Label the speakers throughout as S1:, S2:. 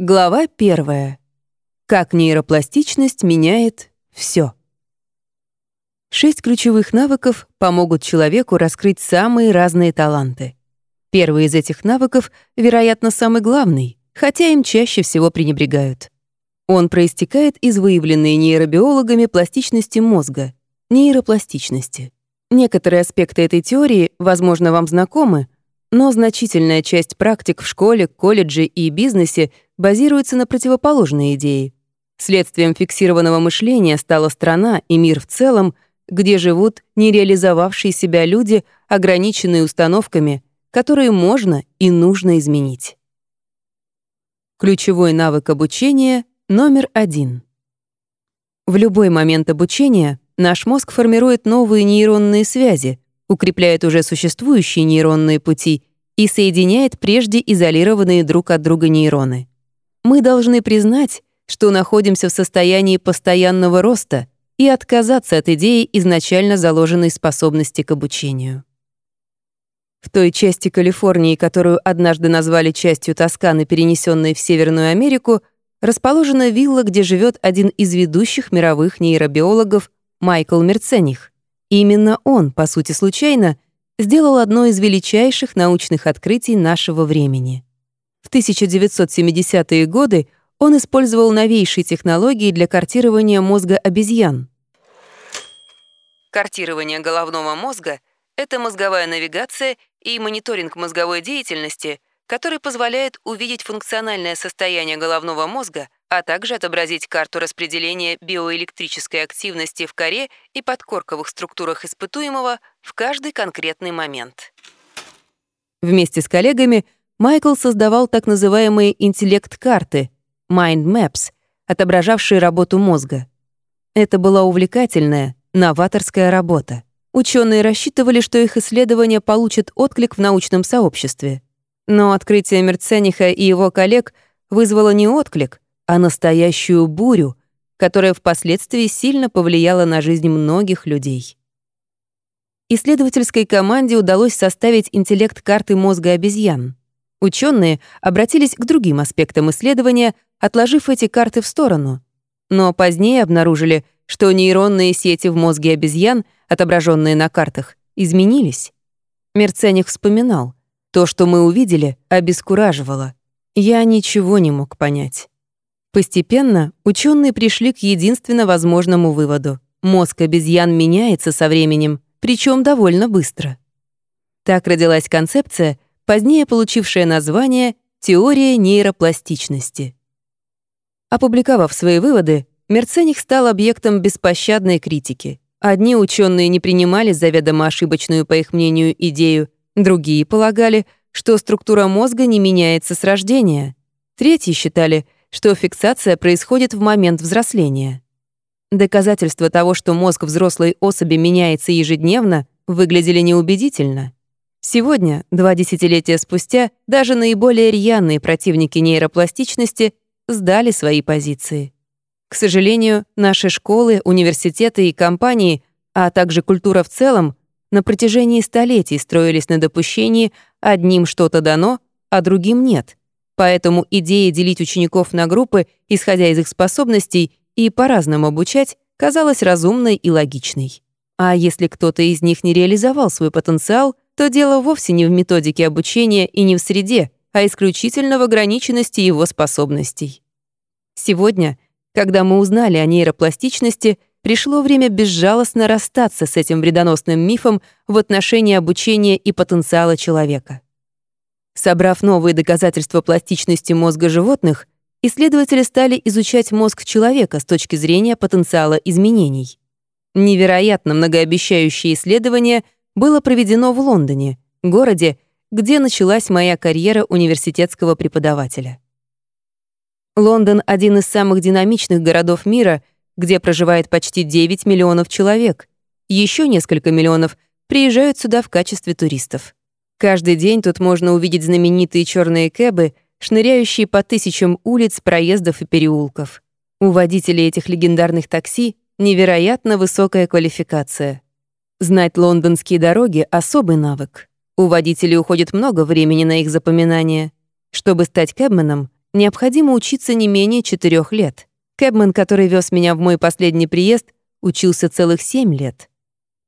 S1: Глава первая. Как нейропластичность меняет все. Шесть ключевых навыков помогут человеку раскрыть самые разные таланты. Первый из этих навыков, вероятно, самый главный, хотя им чаще всего пренебрегают. Он проистекает из выявленной нейробиологами пластичности мозга, нейропластичности. Некоторые аспекты этой теории, возможно, вам знакомы, но значительная часть практик в школе, колледже и бизнесе базируется на противоположной идее. Следствием фиксированного мышления стала страна и мир в целом, где живут нереализовавшие себя люди, ограниченные установками, которые можно и нужно изменить. Ключевой навык обучения номер один. В любой момент обучения наш мозг формирует новые нейронные связи, укрепляет уже существующие нейронные пути и соединяет прежде изолированные друг от друга нейроны. Мы должны признать, что находимся в состоянии постоянного роста и отказаться от идеи изначально заложенной способности к обучению. В той части Калифорнии, которую однажды назвали частью Тосканы, перенесенной в Северную Америку, расположена вилла, где живет один из ведущих мировых нейробиологов Майкл Мерцених. Именно он, по сути случайно, сделал одно из величайших научных открытий нашего времени. В 1970-е годы он использовал новейшие технологии для картирования мозга обезьян. Картирование головного мозга — это мозговая навигация и мониторинг мозговой деятельности, который позволяет увидеть функциональное состояние головного мозга, а также отобразить карту распределения биоэлектрической активности в коре и подкорковых структурах испытуемого в каждый конкретный момент. Вместе с коллегами Майкл создавал так называемые интеллект-карты Mind Maps, отображавшие работу мозга. Это была увлекательная, новаторская работа. Ученые рассчитывали, что их исследования получат отклик в научном сообществе. Но открытие Мерцениха и его коллег вызвало не отклик, а настоящую бурю, которая впоследствии сильно повлияла на жизнь многих людей. Исследовательской команде удалось составить интеллект карты мозга обезьян. Ученые обратились к другим аспектам исследования, отложив эти карты в сторону. Но позднее обнаружили, что нейронные сети в мозге обезьян, отображенные на картах, изменились. Мерцених вспоминал, то, что мы увидели, обескураживало. Я ничего не мог понять. Постепенно ученые пришли к единственно возможному выводу. Мозг обезьян меняется со временем, причем довольно быстро. Так родилась концепция, позднее получившая название «теория нейропластичности». Опубликовав свои выводы, Мерцених стал объектом беспощадной критики. Одни ученые не принимали заведомо ошибочную, по их мнению, идею, другие полагали, что структура мозга не меняется с рождения. Третьи считали, что фиксация происходит в момент взросления. Доказательства того, что мозг взрослой особи меняется ежедневно, выглядели неубедительно. Сегодня, два десятилетия спустя, даже наиболее рьяные противники нейропластичности сдали свои позиции. К сожалению, наши школы, университеты и компании, а также культура в целом, на протяжении столетий строились на допущении «одним что-то дано, а другим нет», Поэтому идея делить учеников на группы, исходя из их способностей, и по-разному обучать, казалась разумной и логичной. А если кто-то из них не реализовал свой потенциал, то дело вовсе не в методике обучения и не в среде, а исключительно в ограниченности его способностей. Сегодня, когда мы узнали о нейропластичности, пришло время безжалостно расстаться с этим вредоносным мифом в отношении обучения и потенциала человека. Собрав новые доказательства пластичности мозга животных, исследователи стали изучать мозг человека с точки зрения потенциала изменений. Невероятно многообещающее исследование было проведено в Лондоне, городе, где началась моя карьера университетского преподавателя. Лондон — один из самых динамичных городов мира, где проживает почти 9 миллионов человек. Еще несколько миллионов приезжают сюда в качестве туристов. Каждый день тут можно увидеть знаменитые черные кэбы, шныряющие по тысячам улиц, проездов и переулков. У водителей этих легендарных такси невероятно высокая квалификация. Знать лондонские дороги — особый навык. У водителей уходит много времени на их запоминание. Чтобы стать кэбменом, необходимо учиться не менее четырех лет. Кэбмен, который вез меня в мой последний приезд, учился целых семь лет.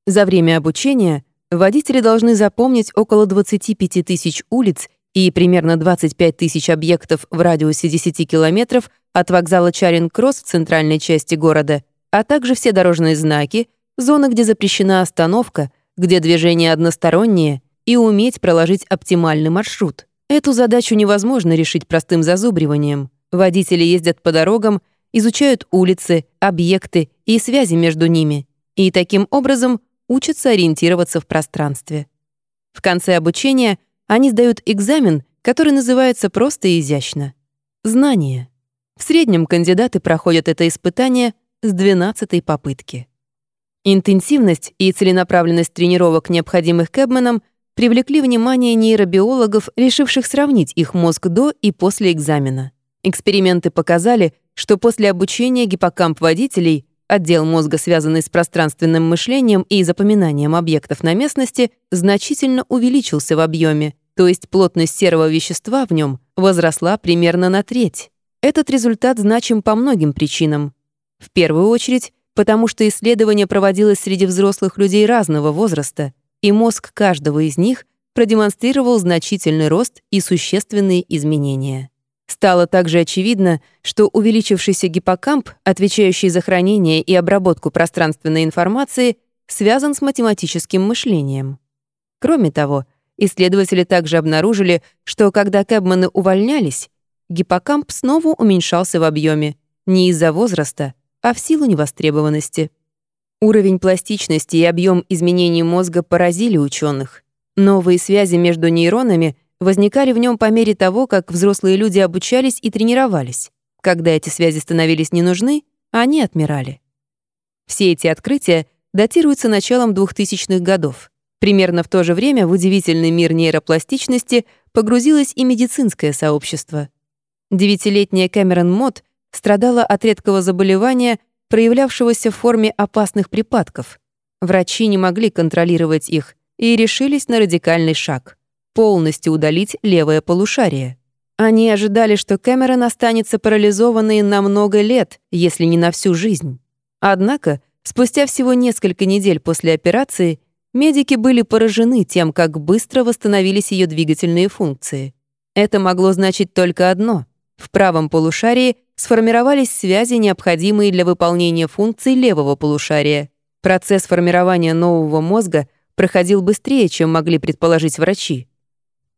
S1: За время обучения водители должны запомнить около 25 тысяч улиц и примерно 25 тысяч объектов в радиусе 10 километров от вокзала Чаринг-Кросс в центральной части города, а также все дорожные знаки, зоны, где запрещена остановка, где движение одностороннее, и уметь проложить оптимальный маршрут. Эту задачу невозможно решить простым зазубриванием. Водители ездят по дорогам, изучают улицы, объекты и связи между ними, и таким образом учатся ориентироваться в пространстве. В конце обучения они сдают экзамен, который называется просто и изящно — знание. В среднем кандидаты проходят это испытание с 12 попытки. Интенсивность и целенаправленность тренировок, необходимых Кэбменам, привлекли внимание нейробиологов, решивших сравнить их мозг до и после экзамена. Эксперименты показали, что после обучения гиппокамп водителей, отдел мозга, связанный с пространственным мышлением и запоминанием объектов на местности, значительно увеличился в объеме, то есть плотность серого вещества в нем возросла примерно на треть. Этот результат значим по многим причинам. В первую очередь, потому что исследование проводилось среди взрослых людей разного возраста, и мозг каждого из них продемонстрировал значительный рост и существенные изменения. Стало также очевидно, что увеличившийся гиппокамп, отвечающий за хранение и обработку пространственной информации, связан с математическим мышлением. Кроме того, исследователи также обнаружили, что когда кэбманы увольнялись, гиппокамп снова уменьшался в объеме не из-за возраста, а в силу невостребованности. Уровень пластичности и объем изменений мозга поразили ученых. Новые связи между нейронами — возникали в нем по мере того, как взрослые люди обучались и тренировались. Когда эти связи становились не нужны, они отмирали. Все эти открытия датируются началом 2000-х годов. Примерно в то же время в удивительный мир нейропластичности погрузилось и медицинское сообщество. Девятилетняя Кэмерон Мот страдала от редкого заболевания, проявлявшегося в форме опасных припадков. Врачи не могли контролировать их и решились на радикальный шаг полностью удалить левое полушарие. Они ожидали, что Кэмерон останется парализованной на много лет, если не на всю жизнь. Однако, спустя всего несколько недель после операции, медики были поражены тем, как быстро восстановились ее двигательные функции. Это могло значить только одно — в правом полушарии сформировались связи, необходимые для выполнения функций левого полушария. Процесс формирования нового мозга проходил быстрее, чем могли предположить врачи.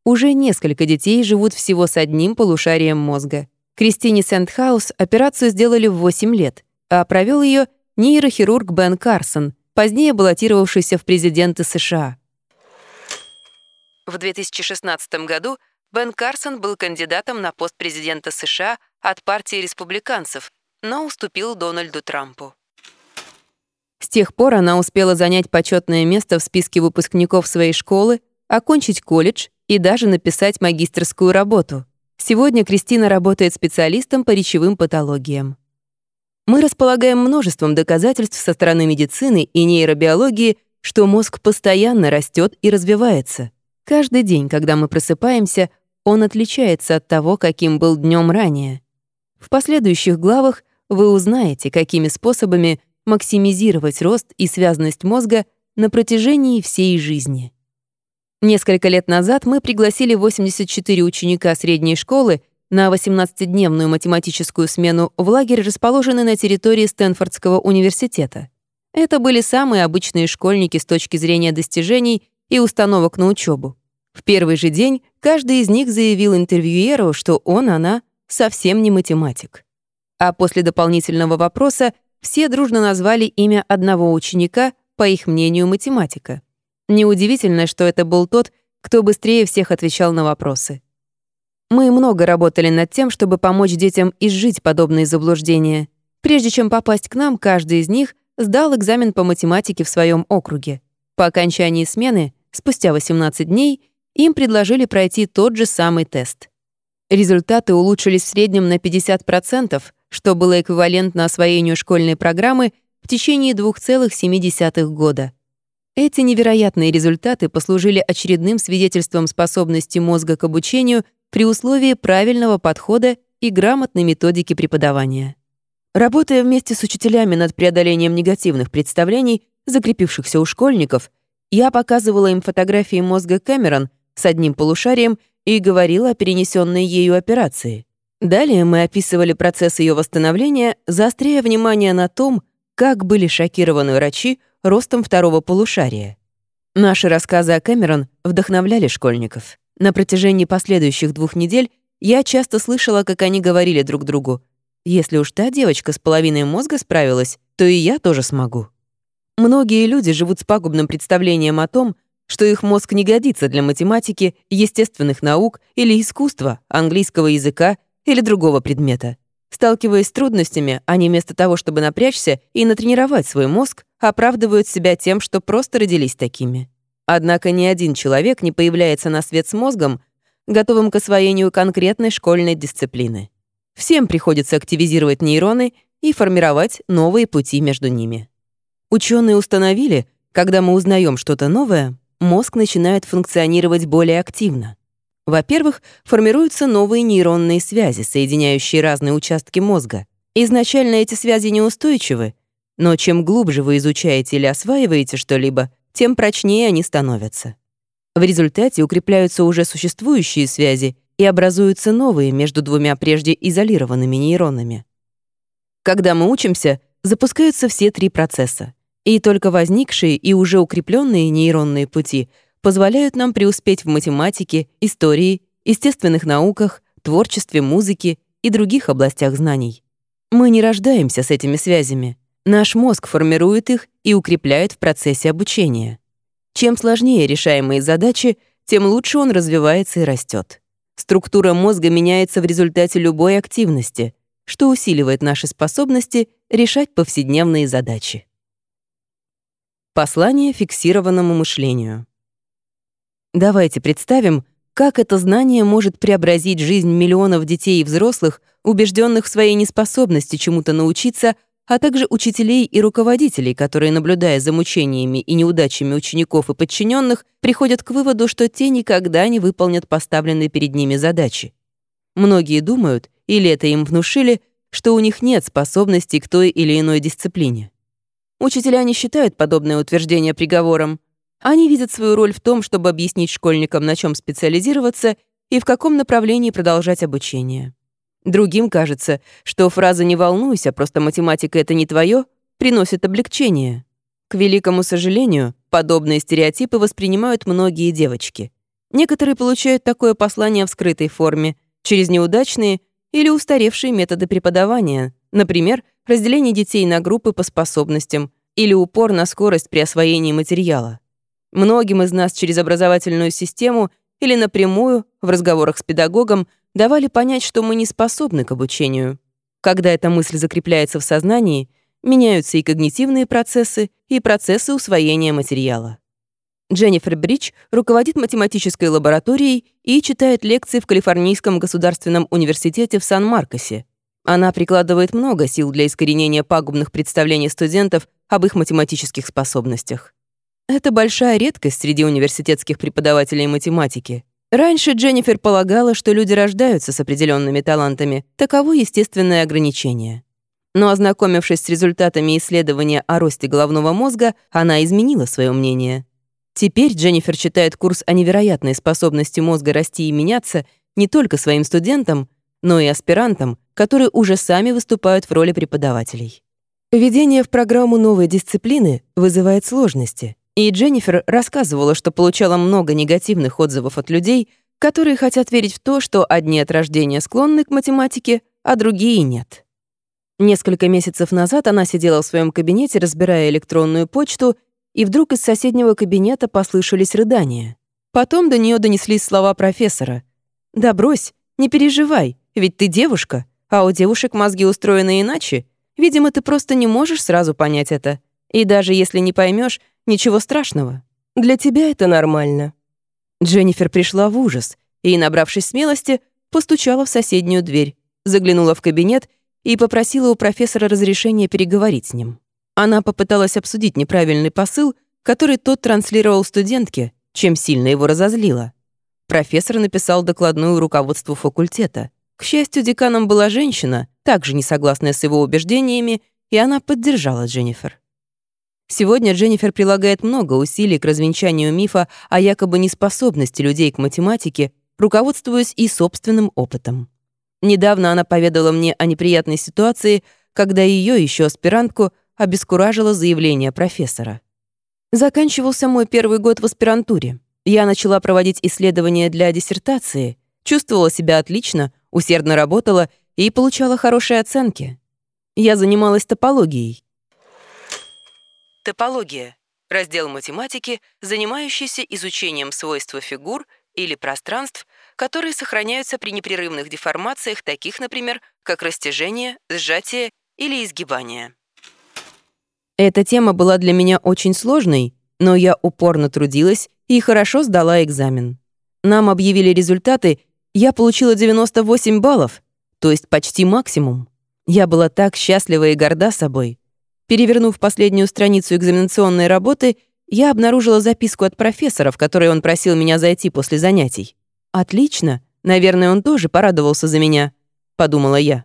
S1: Уже несколько детей живут всего с одним полушарием мозга. Кристине Сентхаус операцию сделали в 8 лет, а провел ее нейрохирург Бен Карсон, позднее баллотировавшийся в президенты США. В 2016 году Бен Карсон был кандидатом на пост президента США от партии республиканцев, но уступил Дональду Трампу. С тех пор она успела занять почетное место в списке выпускников своей школы, окончить колледж и даже написать магистрскую работу. Сегодня Кристина работает специалистом по речевым патологиям. Мы располагаем множеством доказательств со стороны медицины и нейробиологии, что мозг постоянно растет и развивается. Каждый день, когда мы просыпаемся, он отличается от того, каким был днем ранее. В последующих главах вы узнаете, какими способами максимизировать рост и связность мозга на протяжении всей жизни. Несколько лет назад мы пригласили 84 ученика средней школы на 18-дневную математическую смену в лагерь, расположенный на территории Стэнфордского университета. Это были самые обычные школьники с точки зрения достижений и установок на учебу. В первый же день каждый из них заявил интервьюеру, что он, она, совсем не математик. А после дополнительного вопроса все дружно назвали имя одного ученика, по их мнению, математика. Неудивительно, что это был тот, кто быстрее всех отвечал на вопросы. Мы много работали над тем, чтобы помочь детям изжить подобные заблуждения. Прежде чем попасть к нам, каждый из них сдал экзамен по математике в своем округе. По окончании смены, спустя 18 дней, им предложили пройти тот же самый тест. Результаты улучшились в среднем на 50%, что было эквивалентно освоению школьной программы в течение 2,7 года. Эти невероятные результаты послужили очередным свидетельством способности мозга к обучению при условии правильного подхода и грамотной методики преподавания. Работая вместе с учителями над преодолением негативных представлений, закрепившихся у школьников, я показывала им фотографии мозга Кэмерон с одним полушарием и говорила о перенесенной ею операции. Далее мы описывали процесс ее восстановления, заостряя внимание на том, как были шокированы врачи ростом второго полушария. Наши рассказы о Кэмерон вдохновляли школьников. На протяжении последующих двух недель я часто слышала, как они говорили друг другу, «Если уж та девочка с половиной мозга справилась, то и я тоже смогу». Многие люди живут с пагубным представлением о том, что их мозг не годится для математики, естественных наук или искусства, английского языка или другого предмета. Сталкиваясь с трудностями, они вместо того, чтобы напрячься и натренировать свой мозг, оправдывают себя тем, что просто родились такими. Однако ни один человек не появляется на свет с мозгом, готовым к освоению конкретной школьной дисциплины. Всем приходится активизировать нейроны и формировать новые пути между ними. Ученые установили, когда мы узнаем что-то новое, мозг начинает функционировать более активно. Во-первых, формируются новые нейронные связи, соединяющие разные участки мозга. Изначально эти связи неустойчивы, но чем глубже вы изучаете или осваиваете что-либо, тем прочнее они становятся. В результате укрепляются уже существующие связи и образуются новые между двумя прежде изолированными нейронами. Когда мы учимся, запускаются все три процесса, и только возникшие и уже укрепленные нейронные пути — позволяют нам преуспеть в математике, истории, естественных науках, творчестве, музыке и других областях знаний. Мы не рождаемся с этими связями. Наш мозг формирует их и укрепляет в процессе обучения. Чем сложнее решаемые задачи, тем лучше он развивается и растет. Структура мозга меняется в результате любой активности, что усиливает наши способности решать повседневные задачи. Послание фиксированному мышлению. Давайте представим, как это знание может преобразить жизнь миллионов детей и взрослых, убежденных в своей неспособности чему-то научиться, а также учителей и руководителей, которые, наблюдая за мучениями и неудачами учеников и подчиненных, приходят к выводу, что те никогда не выполнят поставленные перед ними задачи. Многие думают, или это им внушили, что у них нет способностей к той или иной дисциплине. Учителя не считают подобное утверждение приговором, они видят свою роль в том, чтобы объяснить школьникам, на чем специализироваться и в каком направлении продолжать обучение. Другим кажется, что фраза «не волнуйся, просто математика — это не твое» приносит облегчение. К великому сожалению, подобные стереотипы воспринимают многие девочки. Некоторые получают такое послание в скрытой форме, через неудачные или устаревшие методы преподавания, например, разделение детей на группы по способностям или упор на скорость при освоении материала. Многим из нас через образовательную систему или напрямую в разговорах с педагогом давали понять, что мы не способны к обучению. Когда эта мысль закрепляется в сознании, меняются и когнитивные процессы, и процессы усвоения материала. Дженнифер Бридж руководит математической лабораторией и читает лекции в Калифорнийском государственном университете в Сан-Маркосе. Она прикладывает много сил для искоренения пагубных представлений студентов об их математических способностях. Это большая редкость среди университетских преподавателей математики. Раньше Дженнифер полагала, что люди рождаются с определенными талантами, таково естественное ограничение. Но ознакомившись с результатами исследования о росте головного мозга, она изменила свое мнение. Теперь Дженнифер читает курс о невероятной способности мозга расти и меняться не только своим студентам, но и аспирантам, которые уже сами выступают в роли преподавателей. Введение в программу новой дисциплины вызывает сложности. И Дженнифер рассказывала, что получала много негативных отзывов от людей, которые хотят верить в то, что одни от рождения склонны к математике, а другие нет. Несколько месяцев назад она сидела в своем кабинете, разбирая электронную почту, и вдруг из соседнего кабинета послышались рыдания. Потом до нее донеслись слова профессора. «Да брось, не переживай, ведь ты девушка, а у девушек мозги устроены иначе. Видимо, ты просто не можешь сразу понять это. И даже если не поймешь, Ничего страшного. Для тебя это нормально». Дженнифер пришла в ужас и, набравшись смелости, постучала в соседнюю дверь, заглянула в кабинет и попросила у профессора разрешения переговорить с ним. Она попыталась обсудить неправильный посыл, который тот транслировал студентке, чем сильно его разозлило. Профессор написал докладную руководству факультета. К счастью, деканом была женщина, также не согласная с его убеждениями, и она поддержала Дженнифер. Сегодня Дженнифер прилагает много усилий к развенчанию мифа о якобы неспособности людей к математике, руководствуясь и собственным опытом. Недавно она поведала мне о неприятной ситуации, когда ее еще аспирантку обескуражило заявление профессора. Заканчивался мой первый год в аспирантуре. Я начала проводить исследования для диссертации, чувствовала себя отлично, усердно работала и получала хорошие оценки. Я занималась топологией. Топология — раздел математики, занимающийся изучением свойств фигур или пространств, которые сохраняются при непрерывных деформациях, таких, например, как растяжение, сжатие или изгибание. Эта тема была для меня очень сложной, но я упорно трудилась и хорошо сдала экзамен. Нам объявили результаты, я получила 98 баллов, то есть почти максимум. Я была так счастлива и горда собой. Перевернув последнюю страницу экзаменационной работы, я обнаружила записку от профессора, в которой он просил меня зайти после занятий. «Отлично. Наверное, он тоже порадовался за меня», — подумала я.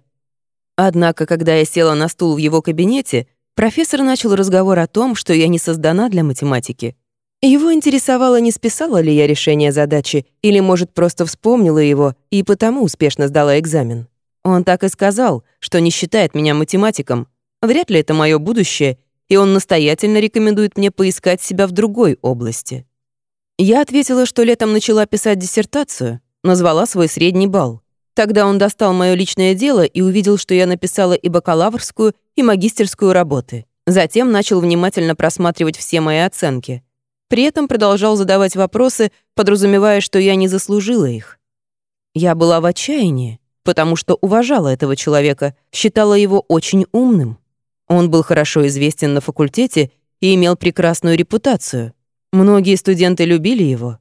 S1: Однако, когда я села на стул в его кабинете, профессор начал разговор о том, что я не создана для математики. Его интересовало, не списала ли я решение задачи, или, может, просто вспомнила его и потому успешно сдала экзамен. Он так и сказал, что не считает меня математиком. Вряд ли это мое будущее, и он настоятельно рекомендует мне поискать себя в другой области. Я ответила, что летом начала писать диссертацию, назвала свой средний балл. Тогда он достал мое личное дело и увидел, что я написала и бакалаврскую, и магистерскую работы. Затем начал внимательно просматривать все мои оценки. При этом продолжал задавать вопросы, подразумевая, что я не заслужила их. Я была в отчаянии потому что уважала этого человека, считала его очень умным. Он был хорошо известен на факультете и имел прекрасную репутацию. Многие студенты любили его.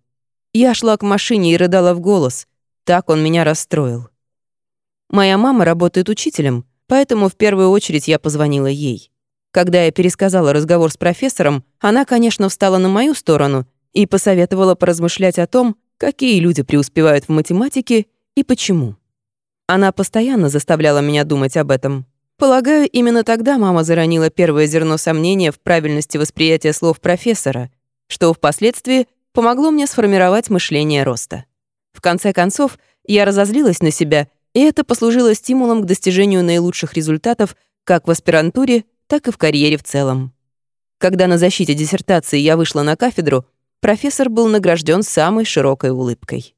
S1: Я шла к машине и рыдала в голос. Так он меня расстроил. Моя мама работает учителем, поэтому в первую очередь я позвонила ей. Когда я пересказала разговор с профессором, она, конечно, встала на мою сторону и посоветовала поразмышлять о том, какие люди преуспевают в математике и почему. Она постоянно заставляла меня думать об этом. Полагаю, именно тогда мама заронила первое зерно сомнения в правильности восприятия слов профессора, что впоследствии помогло мне сформировать мышление роста. В конце концов, я разозлилась на себя, и это послужило стимулом к достижению наилучших результатов как в аспирантуре, так и в карьере в целом. Когда на защите диссертации я вышла на кафедру, профессор был награжден самой широкой улыбкой.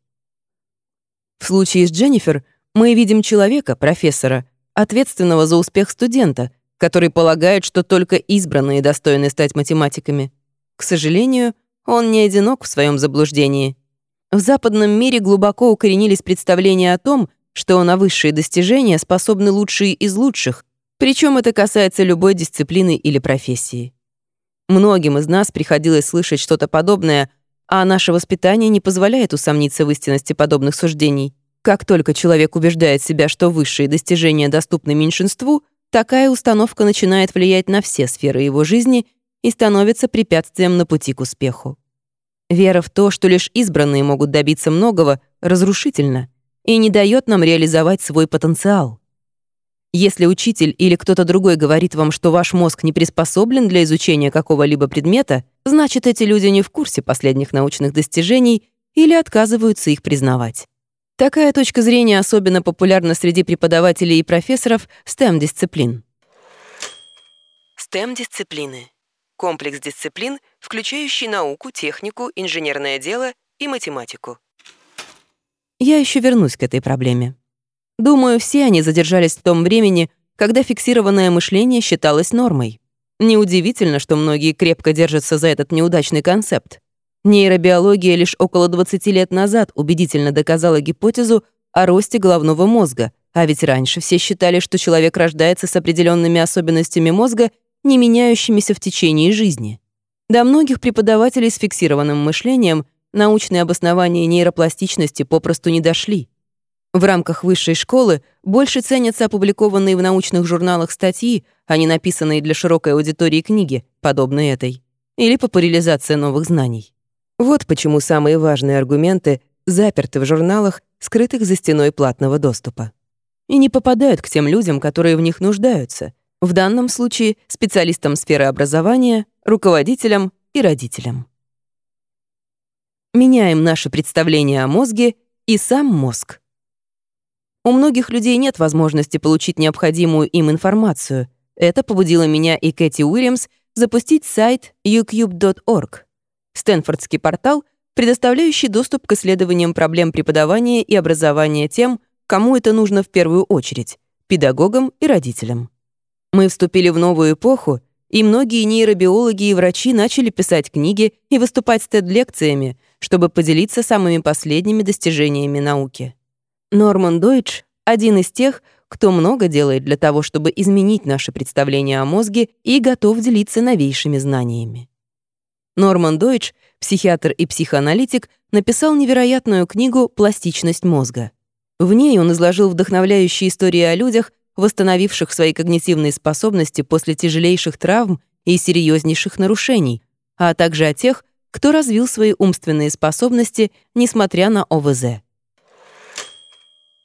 S1: В случае с Дженнифер мы видим человека, профессора, ответственного за успех студента, который полагает, что только избранные достойны стать математиками. К сожалению, он не одинок в своем заблуждении. В западном мире глубоко укоренились представления о том, что на высшие достижения способны лучшие из лучших, причем это касается любой дисциплины или профессии. Многим из нас приходилось слышать что-то подобное, а наше воспитание не позволяет усомниться в истинности подобных суждений. Как только человек убеждает себя, что высшие достижения доступны меньшинству, такая установка начинает влиять на все сферы его жизни и становится препятствием на пути к успеху. Вера в то, что лишь избранные могут добиться многого, разрушительна и не дает нам реализовать свой потенциал. Если учитель или кто-то другой говорит вам, что ваш мозг не приспособлен для изучения какого-либо предмета, значит, эти люди не в курсе последних научных достижений или отказываются их признавать. Такая точка зрения особенно популярна среди преподавателей и профессоров STEM-дисциплин. STEM-дисциплины — комплекс дисциплин, включающий науку, технику, инженерное дело и математику. Я еще вернусь к этой проблеме. Думаю, все они задержались в том времени, когда фиксированное мышление считалось нормой. Неудивительно, что многие крепко держатся за этот неудачный концепт. Нейробиология лишь около 20 лет назад убедительно доказала гипотезу о росте головного мозга, а ведь раньше все считали, что человек рождается с определенными особенностями мозга, не меняющимися в течение жизни. До многих преподавателей с фиксированным мышлением научные обоснования нейропластичности попросту не дошли. В рамках высшей школы больше ценятся опубликованные в научных журналах статьи, а не написанные для широкой аудитории книги, подобные этой, или популяризация новых знаний. Вот почему самые важные аргументы заперты в журналах, скрытых за стеной платного доступа. и не попадают к тем людям, которые в них нуждаются, в данном случае специалистам сферы образования, руководителям и родителям. Меняем наше представление о мозге и сам мозг. У многих людей нет возможности получить необходимую им информацию. Это побудило меня и Кэти Уильямс запустить сайт ucube.org, стэнфордский портал, предоставляющий доступ к исследованиям проблем преподавания и образования тем, кому это нужно в первую очередь — педагогам и родителям. Мы вступили в новую эпоху, и многие нейробиологи и врачи начали писать книги и выступать с TED-лекциями, чтобы поделиться самыми последними достижениями науки. Норман Дойч — один из тех, кто много делает для того, чтобы изменить наше представление о мозге и готов делиться новейшими знаниями. Норман Дойч, психиатр и психоаналитик, написал невероятную книгу «Пластичность мозга». В ней он изложил вдохновляющие истории о людях, восстановивших свои когнитивные способности после тяжелейших травм и серьезнейших нарушений, а также о тех, кто развил свои умственные способности, несмотря на ОВЗ.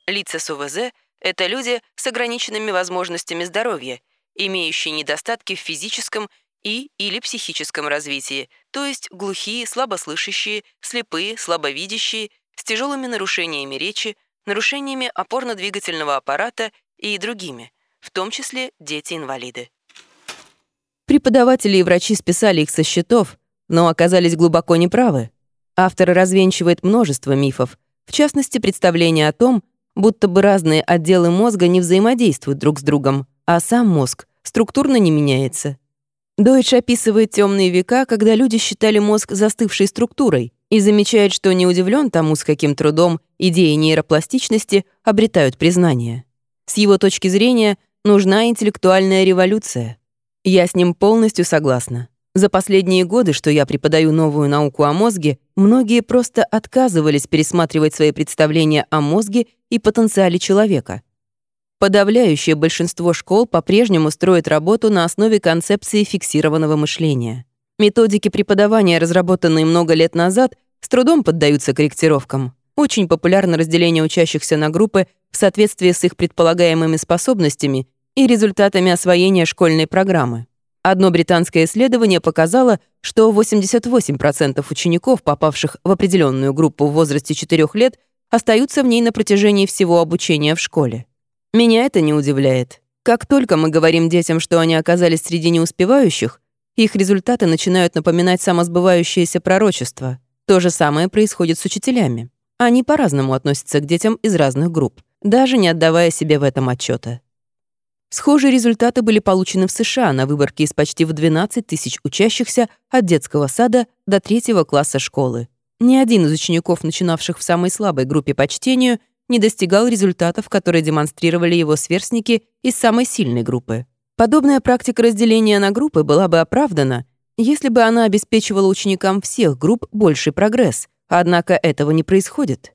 S1: Лица с ОВЗ — это люди с ограниченными возможностями здоровья, имеющие недостатки в физическом и или психическом развитии, то есть глухие, слабослышащие, слепые, слабовидящие, с тяжелыми нарушениями речи, нарушениями опорно-двигательного аппарата и другими, в том числе дети-инвалиды. Преподаватели и врачи списали их со счетов, но оказались глубоко неправы. Автор развенчивает множество мифов, в частности, представление о том, будто бы разные отделы мозга не взаимодействуют друг с другом, а сам мозг структурно не меняется. Дойч описывает темные века, когда люди считали мозг застывшей структурой и замечает, что не удивлен тому, с каким трудом идеи нейропластичности обретают признание. С его точки зрения, нужна интеллектуальная революция. Я с ним полностью согласна. За последние годы, что я преподаю новую науку о мозге, многие просто отказывались пересматривать свои представления о мозге и потенциале человека. Подавляющее большинство школ по-прежнему строит работу на основе концепции фиксированного мышления. Методики преподавания, разработанные много лет назад, с трудом поддаются корректировкам. Очень популярно разделение учащихся на группы в соответствии с их предполагаемыми способностями и результатами освоения школьной программы. Одно британское исследование показало, что 88% учеников, попавших в определенную группу в возрасте 4 лет, остаются в ней на протяжении всего обучения в школе. Меня это не удивляет. Как только мы говорим детям, что они оказались среди неуспевающих, их результаты начинают напоминать самосбывающееся пророчество. То же самое происходит с учителями. Они по-разному относятся к детям из разных групп, даже не отдавая себе в этом отчета. Схожие результаты были получены в США на выборке из почти в 12 тысяч учащихся от детского сада до третьего класса школы. Ни один из учеников, начинавших в самой слабой группе по чтению, не достигал результатов, которые демонстрировали его сверстники из самой сильной группы. Подобная практика разделения на группы была бы оправдана, если бы она обеспечивала ученикам всех групп больший прогресс, однако этого не происходит.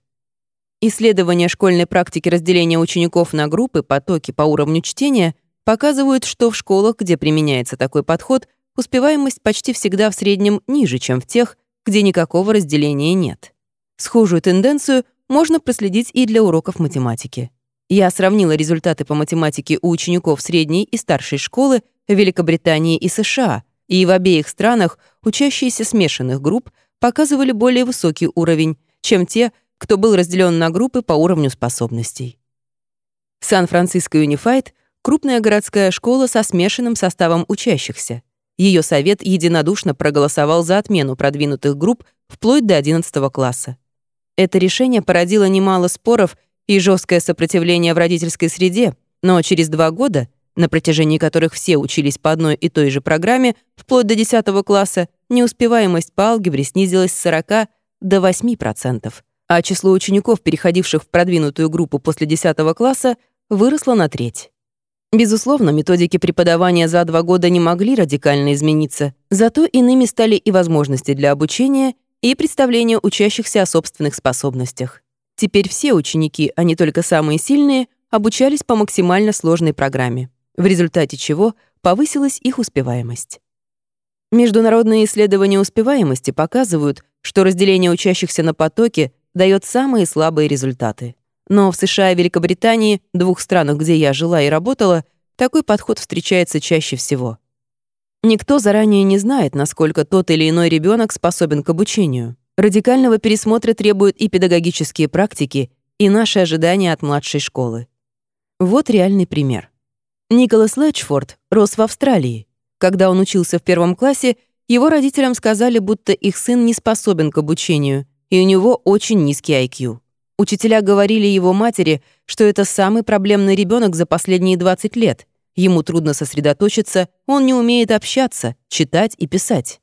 S1: Исследования школьной практики разделения учеников на группы потоки по уровню чтения показывают, что в школах, где применяется такой подход, успеваемость почти всегда в среднем ниже, чем в тех, где никакого разделения нет. Схожую тенденцию можно проследить и для уроков математики. Я сравнила результаты по математике у учеников средней и старшей школы в Великобритании и США, и в обеих странах учащиеся смешанных групп показывали более высокий уровень, чем те, кто был разделен на группы по уровню способностей. Сан-Франциско Юнифайд — крупная городская школа со смешанным составом учащихся. Ее совет единодушно проголосовал за отмену продвинутых групп вплоть до 11 класса. Это решение породило немало споров и жесткое сопротивление в родительской среде, но через два года, на протяжении которых все учились по одной и той же программе, вплоть до 10 класса, неуспеваемость по алгебре снизилась с 40 до 8%, а число учеников, переходивших в продвинутую группу после 10 класса, выросло на треть. Безусловно, методики преподавания за два года не могли радикально измениться, зато иными стали и возможности для обучения, и представление учащихся о собственных способностях. Теперь все ученики, а не только самые сильные, обучались по максимально сложной программе, в результате чего повысилась их успеваемость. Международные исследования успеваемости показывают, что разделение учащихся на потоки дает самые слабые результаты. но в США и Великобритании, двух странах, где я жила и работала, такой подход встречается чаще всего. Никто заранее не знает, насколько тот или иной ребенок способен к обучению. Радикального пересмотра требуют и педагогические практики, и наши ожидания от младшей школы. Вот реальный пример. Николас Лэчфорд рос в Австралии. Когда он учился в первом классе, его родителям сказали, будто их сын не способен к обучению, и у него очень низкий IQ. Учителя говорили его матери, что это самый проблемный ребенок за последние 20 лет. Ему трудно сосредоточиться, он не умеет общаться, читать и писать.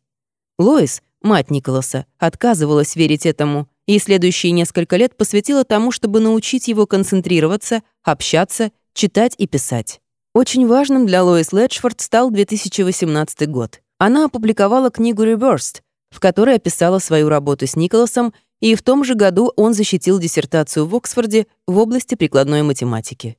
S1: Лоис, мать Николаса, отказывалась верить этому и следующие несколько лет посвятила тому, чтобы научить его концентрироваться, общаться, читать и писать. Очень важным для Лоис Лэдшфорд стал 2018 год она опубликовала книгу «Reversed», в которой описала свою работу с Николасом, и в том же году он защитил диссертацию в Оксфорде в области прикладной математики.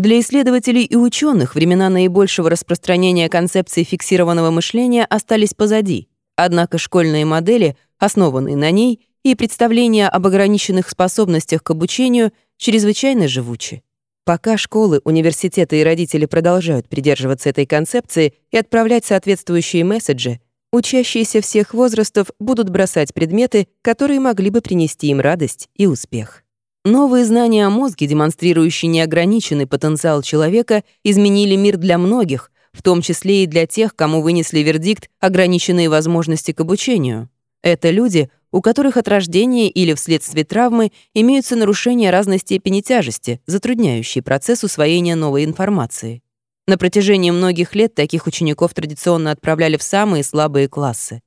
S1: Для исследователей и ученых времена наибольшего распространения концепции фиксированного мышления остались позади, однако школьные модели, основанные на ней, и представления об ограниченных способностях к обучению чрезвычайно живучи. Пока школы, университеты и родители продолжают придерживаться этой концепции и отправлять соответствующие месседжи, учащиеся всех возрастов будут бросать предметы, которые могли бы принести им радость и успех. Новые знания о мозге, демонстрирующие неограниченный потенциал человека, изменили мир для многих, в том числе и для тех, кому вынесли вердикт ограниченные возможности к обучению. Это люди, у которых от рождения или вследствие травмы имеются нарушения разной степени тяжести, затрудняющие процесс усвоения новой информации. На протяжении многих лет таких учеников традиционно отправляли в самые слабые классы.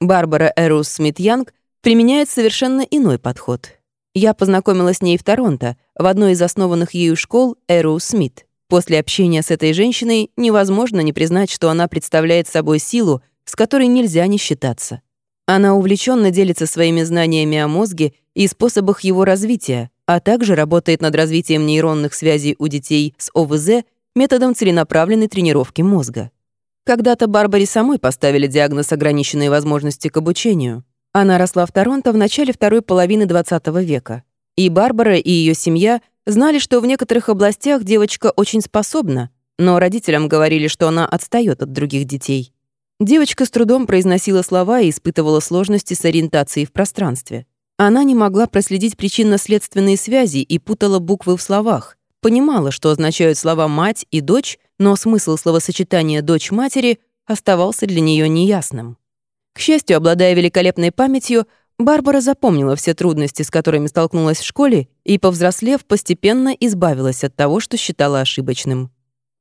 S1: Барбара Эрус Смит-Янг применяет совершенно иной подход. Я познакомилась с ней в Торонто, в одной из основанных ею школ Эрус Смит. После общения с этой женщиной невозможно не признать, что она представляет собой силу, с которой нельзя не считаться. Она увлеченно делится своими знаниями о мозге и способах его развития, а также работает над развитием нейронных связей у детей с ОВЗ методом целенаправленной тренировки мозга. Когда-то Барбаре самой поставили диагноз ограниченной возможности к обучению. Она росла в Торонто в начале второй половины XX века. И Барбара, и ее семья знали, что в некоторых областях девочка очень способна, но родителям говорили, что она отстает от других детей. Девочка с трудом произносила слова и испытывала сложности с ориентацией в пространстве. Она не могла проследить причинно-следственные связи и путала буквы в словах. Понимала, что означают слова «мать» и «дочь», но смысл словосочетания «дочь матери» оставался для нее неясным. К счастью, обладая великолепной памятью, Барбара запомнила все трудности, с которыми столкнулась в школе, и, повзрослев, постепенно избавилась от того, что считала ошибочным.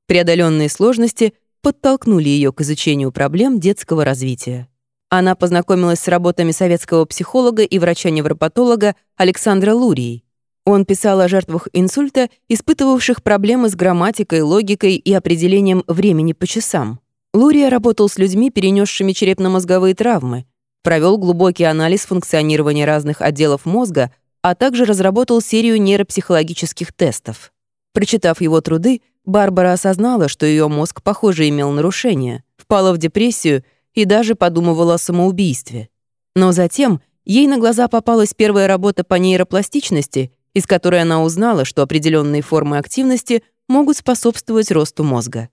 S1: Преодоленные сложности подтолкнули ее к изучению проблем детского развития. Она познакомилась с работами советского психолога и врача-невропатолога Александра Лурии. Он писал о жертвах инсульта, испытывавших проблемы с грамматикой, логикой и определением времени по часам. Лурия работал с людьми, перенесшими черепно-мозговые травмы, провел глубокий анализ функционирования разных отделов мозга, а также разработал серию нейропсихологических тестов. Прочитав его труды, Барбара осознала, что ее мозг, похоже, имел нарушение, впала в депрессию и даже подумывала о самоубийстве. Но затем ей на глаза попалась первая работа по нейропластичности, из которой она узнала, что определенные формы активности могут способствовать росту мозга.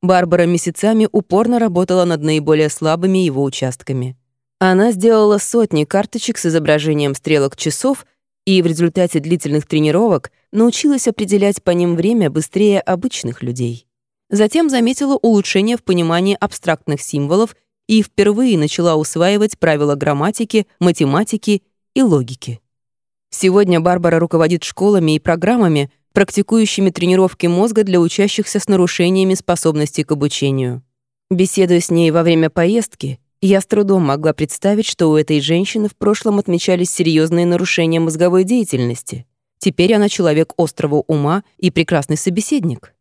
S1: Барбара месяцами упорно работала над наиболее слабыми его участками. Она сделала сотни карточек с изображением стрелок часов и в результате длительных тренировок научилась определять по ним время быстрее обычных людей. Затем заметила улучшение в понимании абстрактных символов и впервые начала усваивать правила грамматики, математики и логики. Сегодня Барбара руководит школами и программами, практикующими тренировки мозга для учащихся с нарушениями способностей к обучению. Беседуя с ней во время поездки, я с трудом могла представить, что у этой женщины в прошлом отмечались серьезные нарушения мозговой деятельности. Теперь она человек острого ума и прекрасный собеседник.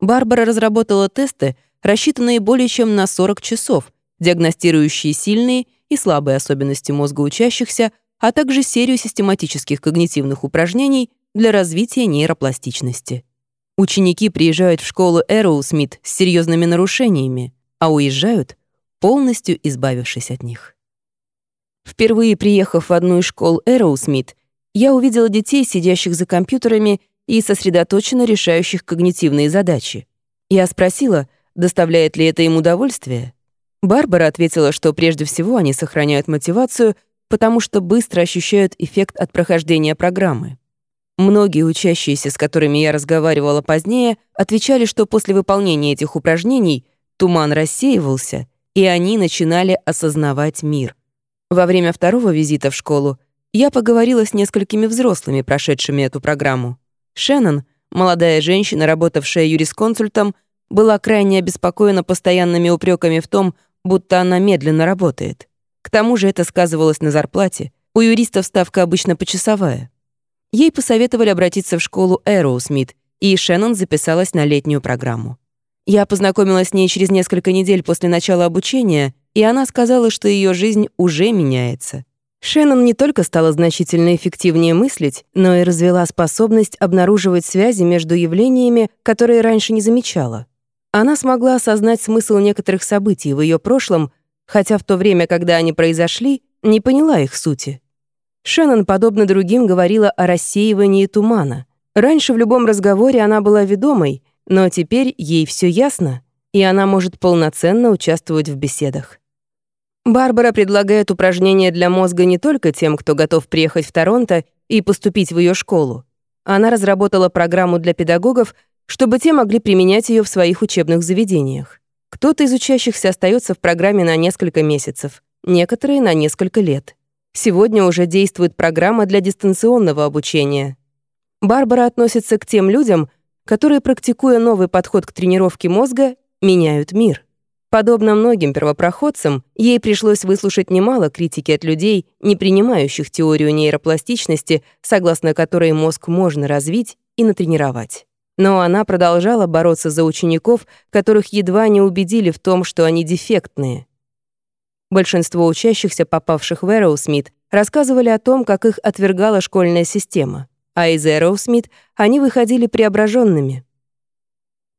S1: Барбара разработала тесты, рассчитанные более чем на 40 часов, диагностирующие сильные и слабые особенности мозга учащихся, а также серию систематических когнитивных упражнений для развития нейропластичности. Ученики приезжают в школу Эроу Смит с серьезными нарушениями, а уезжают — полностью избавившись от них. Впервые приехав в одну из школ Эроусмит, я увидела детей, сидящих за компьютерами и сосредоточенно решающих когнитивные задачи. Я спросила, доставляет ли это им удовольствие. Барбара ответила, что прежде всего они сохраняют мотивацию, потому что быстро ощущают эффект от прохождения программы. Многие учащиеся, с которыми я разговаривала позднее, отвечали, что после выполнения этих упражнений туман рассеивался, и они начинали осознавать мир. Во время второго визита в школу я поговорила с несколькими взрослыми, прошедшими эту программу. Шеннон, молодая женщина, работавшая юрисконсультом, была крайне обеспокоена постоянными упреками в том, будто она медленно работает. К тому же это сказывалось на зарплате. У юристов ставка обычно почасовая. Ей посоветовали обратиться в школу Эроу Смит, и Шеннон записалась на летнюю программу. Я познакомилась с ней через несколько недель после начала обучения, и она сказала, что ее жизнь уже меняется. Шеннон не только стала значительно эффективнее мыслить, но и развела способность обнаруживать связи между явлениями, которые раньше не замечала. Она смогла осознать смысл некоторых событий в ее прошлом, хотя в то время, когда они произошли, не поняла их сути. Шеннон, подобно другим, говорила о рассеивании тумана. Раньше в любом разговоре она была ведомой, но теперь ей все ясно, и она может полноценно участвовать в беседах. Барбара предлагает упражнения для мозга не только тем, кто готов приехать в Торонто и поступить в ее школу. Она разработала программу для педагогов, чтобы те могли применять ее в своих учебных заведениях. Кто-то из учащихся остается в программе на несколько месяцев, некоторые — на несколько лет. Сегодня уже действует программа для дистанционного обучения. Барбара относится к тем людям, которые, практикуя новый подход к тренировке мозга, меняют мир. Подобно многим первопроходцам, ей пришлось выслушать немало критики от людей, не принимающих теорию нейропластичности, согласно которой мозг можно развить и натренировать. Но она продолжала бороться за учеников, которых едва не убедили в том, что они дефектные. Большинство учащихся, попавших в Эроусмит, рассказывали о том, как их отвергала школьная система, а из Эроусмит они выходили преображенными.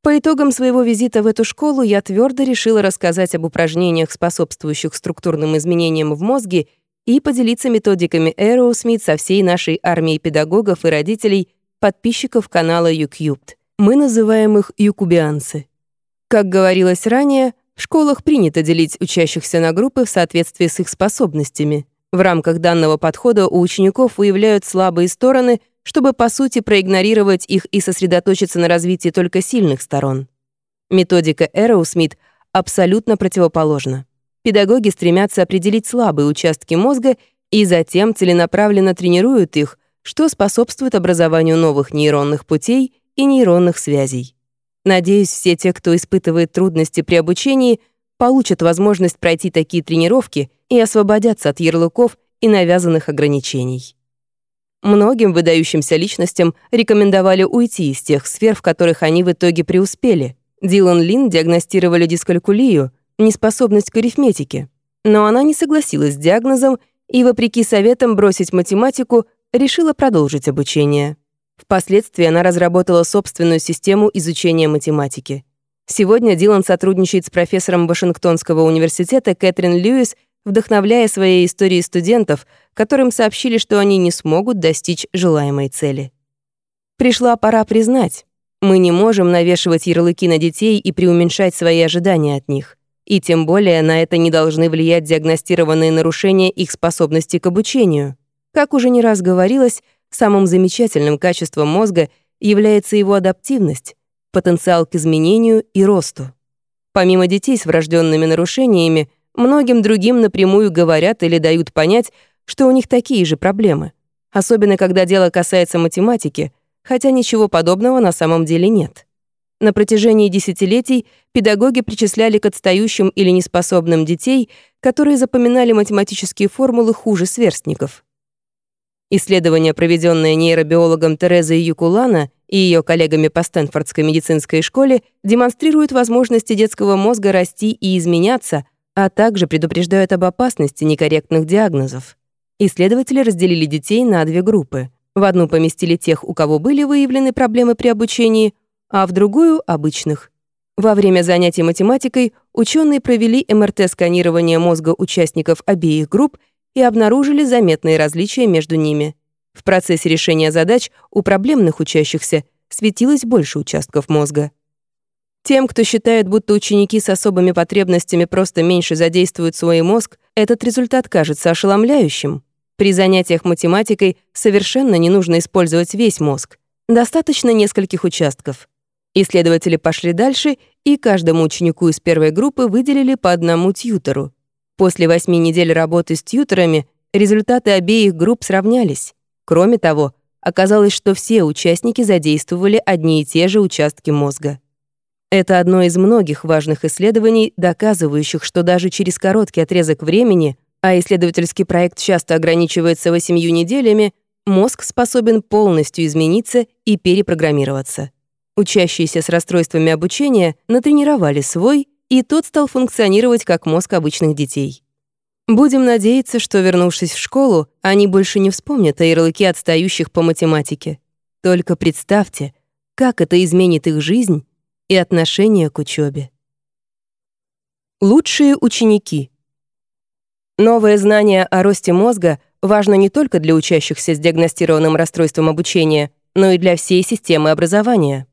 S1: По итогам своего визита в эту школу я твердо решила рассказать об упражнениях, способствующих структурным изменениям в мозге, и поделиться методиками Эроусмит со всей нашей армией педагогов и родителей, подписчиков канала YouCubed. Мы называем их юкубианцы. Как говорилось ранее, в школах принято делить учащихся на группы в соответствии с их способностями. В рамках данного подхода у учеников выявляют слабые стороны, чтобы, по сути, проигнорировать их и сосредоточиться на развитии только сильных сторон. Методика Эроусмит абсолютно противоположна. Педагоги стремятся определить слабые участки мозга и затем целенаправленно тренируют их, что способствует образованию новых нейронных путей и нейронных связей. Надеюсь, все те, кто испытывает трудности при обучении, получат возможность пройти такие тренировки и освободятся от ярлыков и навязанных ограничений. Многим выдающимся личностям рекомендовали уйти из тех сфер, в которых они в итоге преуспели. Дилан Лин диагностировали дискалькулию, неспособность к арифметике. Но она не согласилась с диагнозом и, вопреки советам бросить математику, решила продолжить обучение. Впоследствии она разработала собственную систему изучения математики. Сегодня Дилан сотрудничает с профессором Вашингтонского университета Кэтрин Льюис, вдохновляя своей историей студентов, которым сообщили, что они не смогут достичь желаемой цели. Пришла пора признать, мы не можем навешивать ярлыки на детей и преуменьшать свои ожидания от них. И тем более на это не должны влиять диагностированные нарушения их способности к обучению. Как уже не раз говорилось, Самым замечательным качеством мозга является его адаптивность, потенциал к изменению и росту. Помимо детей с врожденными нарушениями, многим другим напрямую говорят или дают понять, что у них такие же проблемы, особенно когда дело касается математики, хотя ничего подобного на самом деле нет. На протяжении десятилетий педагоги причисляли к отстающим или неспособным детей, которые запоминали математические формулы хуже сверстников. Исследование, проведенное нейробиологом Терезой Юкулана и ее коллегами по Стэнфордской медицинской школе, демонстрирует возможности детского мозга расти и изменяться, а также предупреждают об опасности некорректных диагнозов. Исследователи разделили детей на две группы. В одну поместили тех, у кого были выявлены проблемы при обучении, а в другую — обычных. Во время занятий математикой ученые провели МРТ-сканирование мозга участников обеих групп и обнаружили заметные различия между ними. В процессе решения задач у проблемных учащихся светилось больше участков мозга. Тем, кто считает, будто ученики с особыми потребностями просто меньше задействуют свой мозг, этот результат кажется ошеломляющим. При занятиях математикой совершенно не нужно использовать весь мозг. Достаточно нескольких участков. Исследователи пошли дальше и каждому ученику из первой группы выделили по одному тьютору. После восьми недель работы с тьюторами результаты обеих групп сравнялись. Кроме того, оказалось, что все участники задействовали одни и те же участки мозга. Это одно из многих важных исследований, доказывающих, что даже через короткий отрезок времени, а исследовательский проект часто ограничивается восемью неделями, мозг способен полностью измениться и перепрограммироваться. Учащиеся с расстройствами обучения натренировали свой, и тот стал функционировать как мозг обычных детей. Будем надеяться, что, вернувшись в школу, они больше не вспомнят о ярлыке отстающих по математике. Только представьте, как это изменит их жизнь и отношение к учебе. Лучшие ученики. Новое знание о росте мозга важно не только для учащихся с диагностированным расстройством обучения, но и для всей системы образования.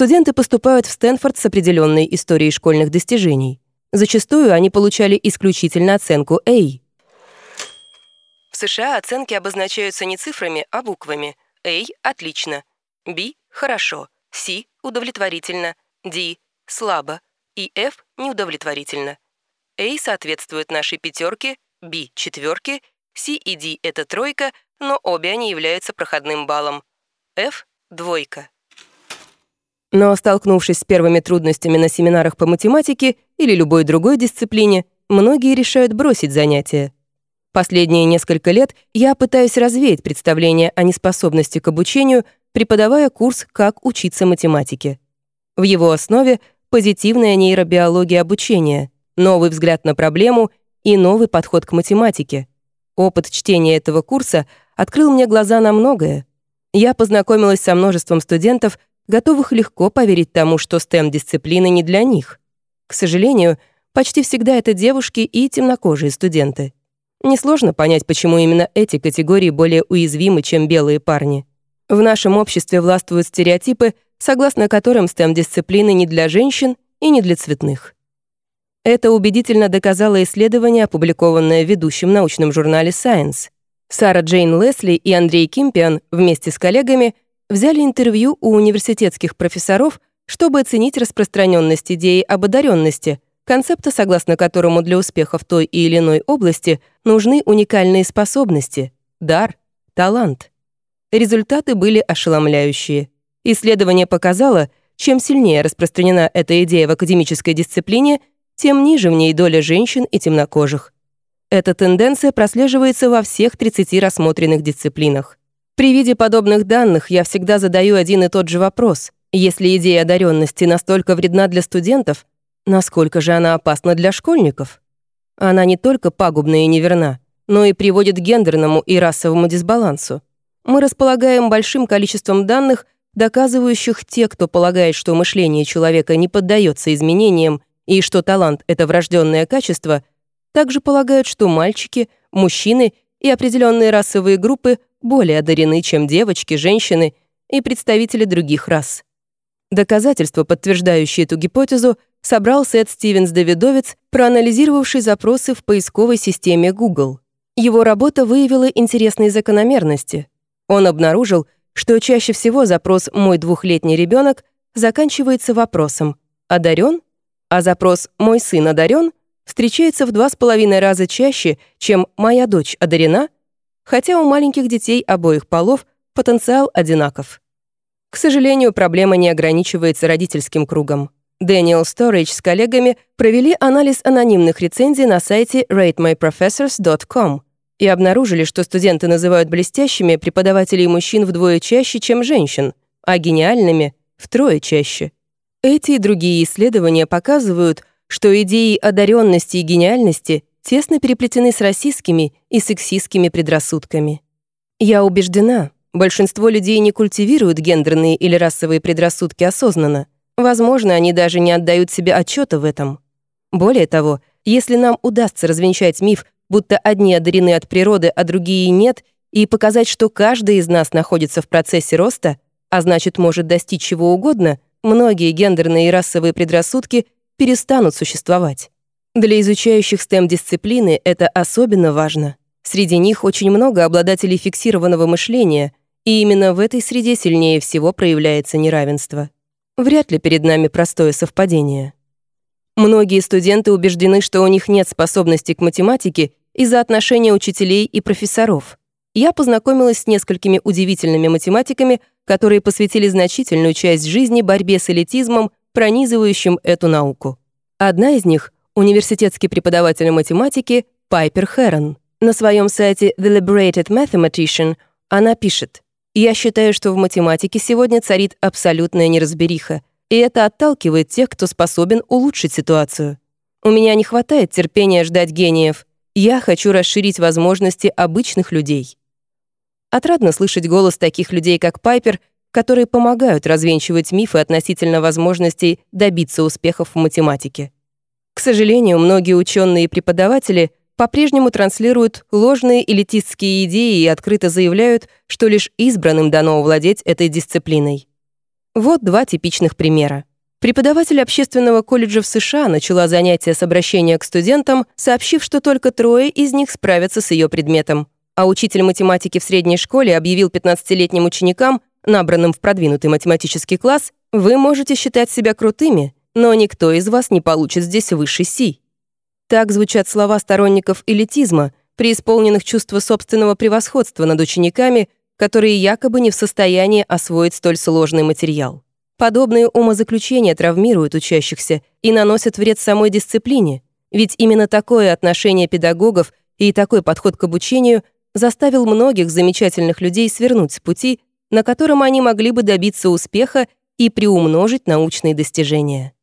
S1: Студенты поступают в Стэнфорд с определенной историей школьных достижений. Зачастую они получали исключительно оценку A. В США оценки обозначаются не цифрами, а буквами. A — отлично, B — хорошо, C — удовлетворительно, D — слабо и F — неудовлетворительно. A соответствует нашей пятерке, B — четверке, C и D — это тройка, но обе они являются проходным баллом. F — двойка. Но, столкнувшись с первыми трудностями на семинарах по математике или любой другой дисциплине, многие решают бросить занятия. Последние несколько лет я пытаюсь развеять представление о неспособности к обучению, преподавая курс «Как учиться математике». В его основе позитивная нейробиология обучения, новый взгляд на проблему и новый подход к математике. Опыт чтения этого курса открыл мне глаза на многое. Я познакомилась со множеством студентов, готовых легко поверить тому, что STEM-дисциплины не для них. К сожалению, почти всегда это девушки и темнокожие студенты. Несложно понять, почему именно эти категории более уязвимы, чем белые парни. В нашем обществе властвуют стереотипы, согласно которым STEM-дисциплины не для женщин и не для цветных. Это убедительно доказало исследование, опубликованное в ведущем научном журнале Science. Сара Джейн Лесли и Андрей Кимпиан вместе с коллегами взяли интервью у университетских профессоров, чтобы оценить распространенность идеи об одаренности, концепта, согласно которому для успеха в той или иной области нужны уникальные способности, дар, талант. Результаты были ошеломляющие. Исследование показало, чем сильнее распространена эта идея в академической дисциплине, тем ниже в ней доля женщин и темнокожих. Эта тенденция прослеживается во всех 30 рассмотренных дисциплинах. При виде подобных данных я всегда задаю один и тот же вопрос. Если идея одаренности настолько вредна для студентов, насколько же она опасна для школьников? Она не только пагубна и неверна, но и приводит к гендерному и расовому дисбалансу. Мы располагаем большим количеством данных, доказывающих те, кто полагает, что мышление человека не поддается изменениям и что талант — это врожденное качество, также полагают, что мальчики, мужчины и определенные расовые группы более одарены, чем девочки, женщины и представители других рас. Доказательства, подтверждающие эту гипотезу, собрал Сет Стивенс-Давидовец, проанализировавший запросы в поисковой системе Google. Его работа выявила интересные закономерности. Он обнаружил, что чаще всего запрос «мой двухлетний ребенок» заканчивается вопросом «одарен?», а запрос «мой сын одарен?» встречается в два с половиной раза чаще, чем «моя дочь одарена?» Хотя у маленьких детей обоих полов потенциал одинаков. К сожалению, проблема не ограничивается родительским кругом. Дэниел Сторидж с коллегами провели анализ анонимных рецензий на сайте ratemyprofessors.com и обнаружили, что студенты называют блестящими преподавателей мужчин вдвое чаще, чем женщин, а гениальными — втрое чаще. Эти и другие исследования показывают, что идеи одаренности и гениальности тесно переплетены с расистскими и сексистскими предрассудками. Я убеждена, большинство людей не культивируют гендерные или расовые предрассудки осознанно. Возможно, они даже не отдают себе отчета в этом. Более того, если нам удастся развенчать миф, будто одни одарены от природы, а другие нет, и показать, что каждый из нас находится в процессе роста, а значит, может достичь чего угодно, многие гендерные и расовые предрассудки перестанут существовать. Для изучающих STEM-дисциплины это особенно важно. Среди них очень много обладателей фиксированного мышления, и именно в этой среде сильнее всего проявляется неравенство. Вряд ли перед нами простое совпадение. Многие студенты убеждены, что у них нет способностей к математике из-за отношения учителей и профессоров. Я познакомилась с несколькими удивительными математиками, которые посвятили значительную часть жизни борьбе с элитизмом, пронизывающим эту науку. Одна из них — университетский преподаватель математики Пайпер Хэрон. На своем сайте The Liberated Mathematician она пишет, «Я считаю, что в математике сегодня царит абсолютная неразбериха, и это отталкивает тех, кто способен улучшить ситуацию. У меня не хватает терпения ждать гениев. Я хочу расширить возможности обычных людей». Отрадно слышать голос таких людей, как Пайпер, которые помогают развенчивать мифы относительно возможностей добиться успехов в математике. К сожалению, многие ученые и преподаватели по-прежнему транслируют ложные элитистские идеи и открыто заявляют, что лишь избранным дано овладеть этой дисциплиной. Вот два типичных примера. Преподаватель общественного колледжа в США начала занятия с обращения к студентам, сообщив, что только трое из них справятся с ее предметом. А учитель математики в средней школе объявил 15-летним ученикам, набранным в продвинутый математический класс, «Вы можете считать себя крутыми, но никто из вас не получит здесь высший Си». Так звучат слова сторонников элитизма, преисполненных чувства собственного превосходства над учениками, которые якобы не в состоянии освоить столь сложный материал. Подобные умозаключения травмируют учащихся и наносят вред самой дисциплине, ведь именно такое отношение педагогов и такой подход к обучению заставил многих замечательных людей свернуть с пути, на котором они могли бы добиться успеха и приумножить научные достижения.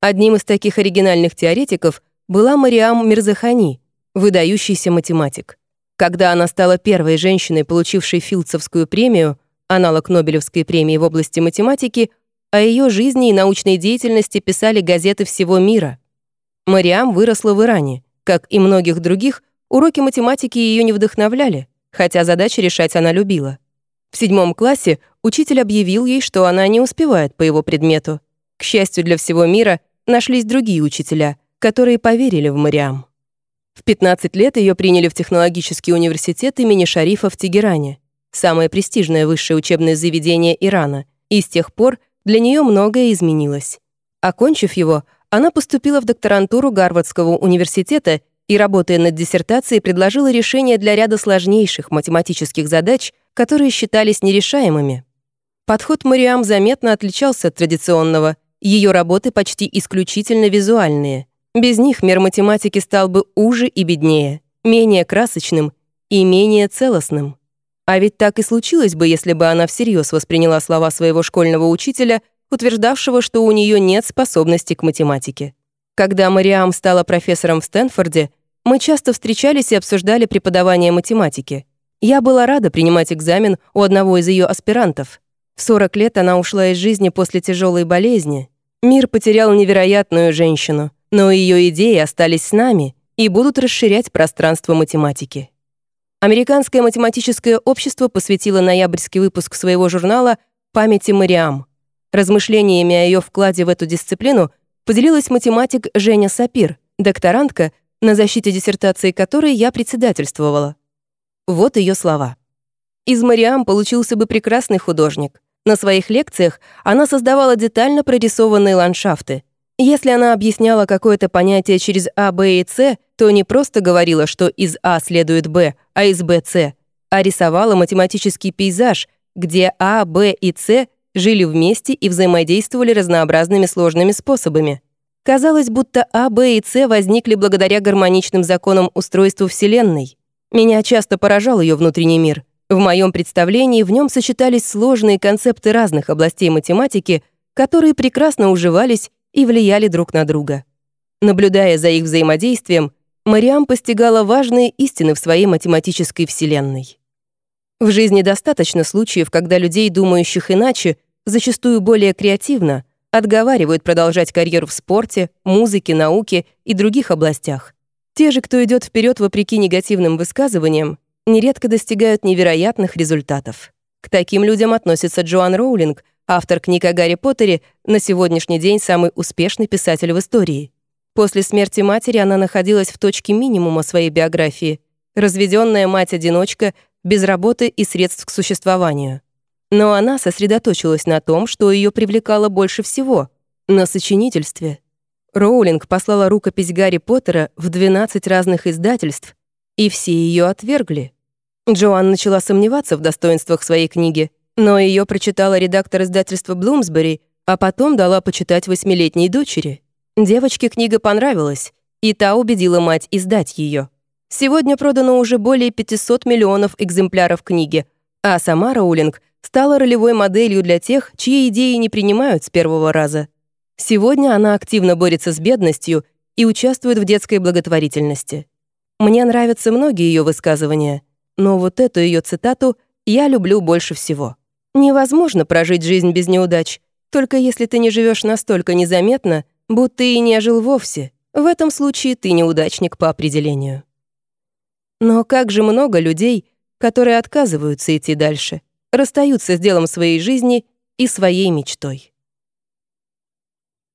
S1: Одним из таких оригинальных теоретиков была Мариам Мирзахани, выдающийся математик. Когда она стала первой женщиной, получившей Филдсовскую премию, аналог Нобелевской премии в области математики, о ее жизни и научной деятельности писали газеты всего мира. Мариам выросла в Иране. Как и многих других, уроки математики ее не вдохновляли, хотя задачи решать она любила. В седьмом классе учитель объявил ей, что она не успевает по его предмету. К счастью для всего мира, нашлись другие учителя, которые поверили в Мариам. В 15 лет ее приняли в технологический университет имени Шарифа в Тегеране, самое престижное высшее учебное заведение Ирана, и с тех пор для нее многое изменилось. Окончив его, она поступила в докторантуру Гарвардского университета и, работая над диссертацией, предложила решение для ряда сложнейших математических задач, которые считались нерешаемыми. Подход Мариам заметно отличался от традиционного, ее работы почти исключительно визуальные. Без них мир математики стал бы уже и беднее, менее красочным и менее целостным. А ведь так и случилось бы, если бы она всерьез восприняла слова своего школьного учителя, утверждавшего, что у нее нет способности к математике. Когда Мариам стала профессором в Стэнфорде, мы часто встречались и обсуждали преподавание математики. Я была рада принимать экзамен у одного из ее аспирантов. В 40 лет она ушла из жизни после тяжелой болезни. Мир потерял невероятную женщину — но ее идеи остались с нами и будут расширять пространство математики. Американское математическое общество посвятило ноябрьский выпуск своего журнала «Памяти Мариам». Размышлениями о ее вкладе в эту дисциплину поделилась математик Женя Сапир, докторантка, на защите диссертации которой я председательствовала. Вот ее слова. «Из Мариам получился бы прекрасный художник. На своих лекциях она создавала детально прорисованные ландшафты — если она объясняла какое-то понятие через А, Б и С, то не просто говорила, что из А следует Б, а из Б — С, а рисовала математический пейзаж, где А, Б и С жили вместе и взаимодействовали разнообразными сложными способами. Казалось, будто А, Б и С возникли благодаря гармоничным законам устройства Вселенной. Меня часто поражал ее внутренний мир. В моем представлении в нем сочетались сложные концепты разных областей математики, которые прекрасно уживались и влияли друг на друга. Наблюдая за их взаимодействием, Мариам постигала важные истины в своей математической вселенной. В жизни достаточно случаев, когда людей, думающих иначе, зачастую более креативно, отговаривают продолжать карьеру в спорте, музыке, науке и других областях. Те же, кто идет вперед вопреки негативным высказываниям, нередко достигают невероятных результатов. К таким людям относится Джоан Роулинг, автор книг о Гарри Поттере, на сегодняшний день самый успешный писатель в истории. После смерти матери она находилась в точке минимума своей биографии. Разведенная мать-одиночка, без работы и средств к существованию. Но она сосредоточилась на том, что ее привлекало больше всего — на сочинительстве. Роулинг послала рукопись Гарри Поттера в 12 разных издательств, и все ее отвергли. Джоан начала сомневаться в достоинствах своей книги, но ее прочитала редактор издательства «Блумсбери», а потом дала почитать восьмилетней дочери. Девочке книга понравилась, и та убедила мать издать ее. Сегодня продано уже более 500 миллионов экземпляров книги, а сама Роулинг стала ролевой моделью для тех, чьи идеи не принимают с первого раза. Сегодня она активно борется с бедностью и участвует в детской благотворительности. Мне нравятся многие ее высказывания, но вот эту ее цитату я люблю больше всего. Невозможно прожить жизнь без неудач, только если ты не живешь настолько незаметно, будто и не жил вовсе. В этом случае ты неудачник по определению. Но как же много людей, которые отказываются идти дальше, расстаются с делом своей жизни и своей мечтой.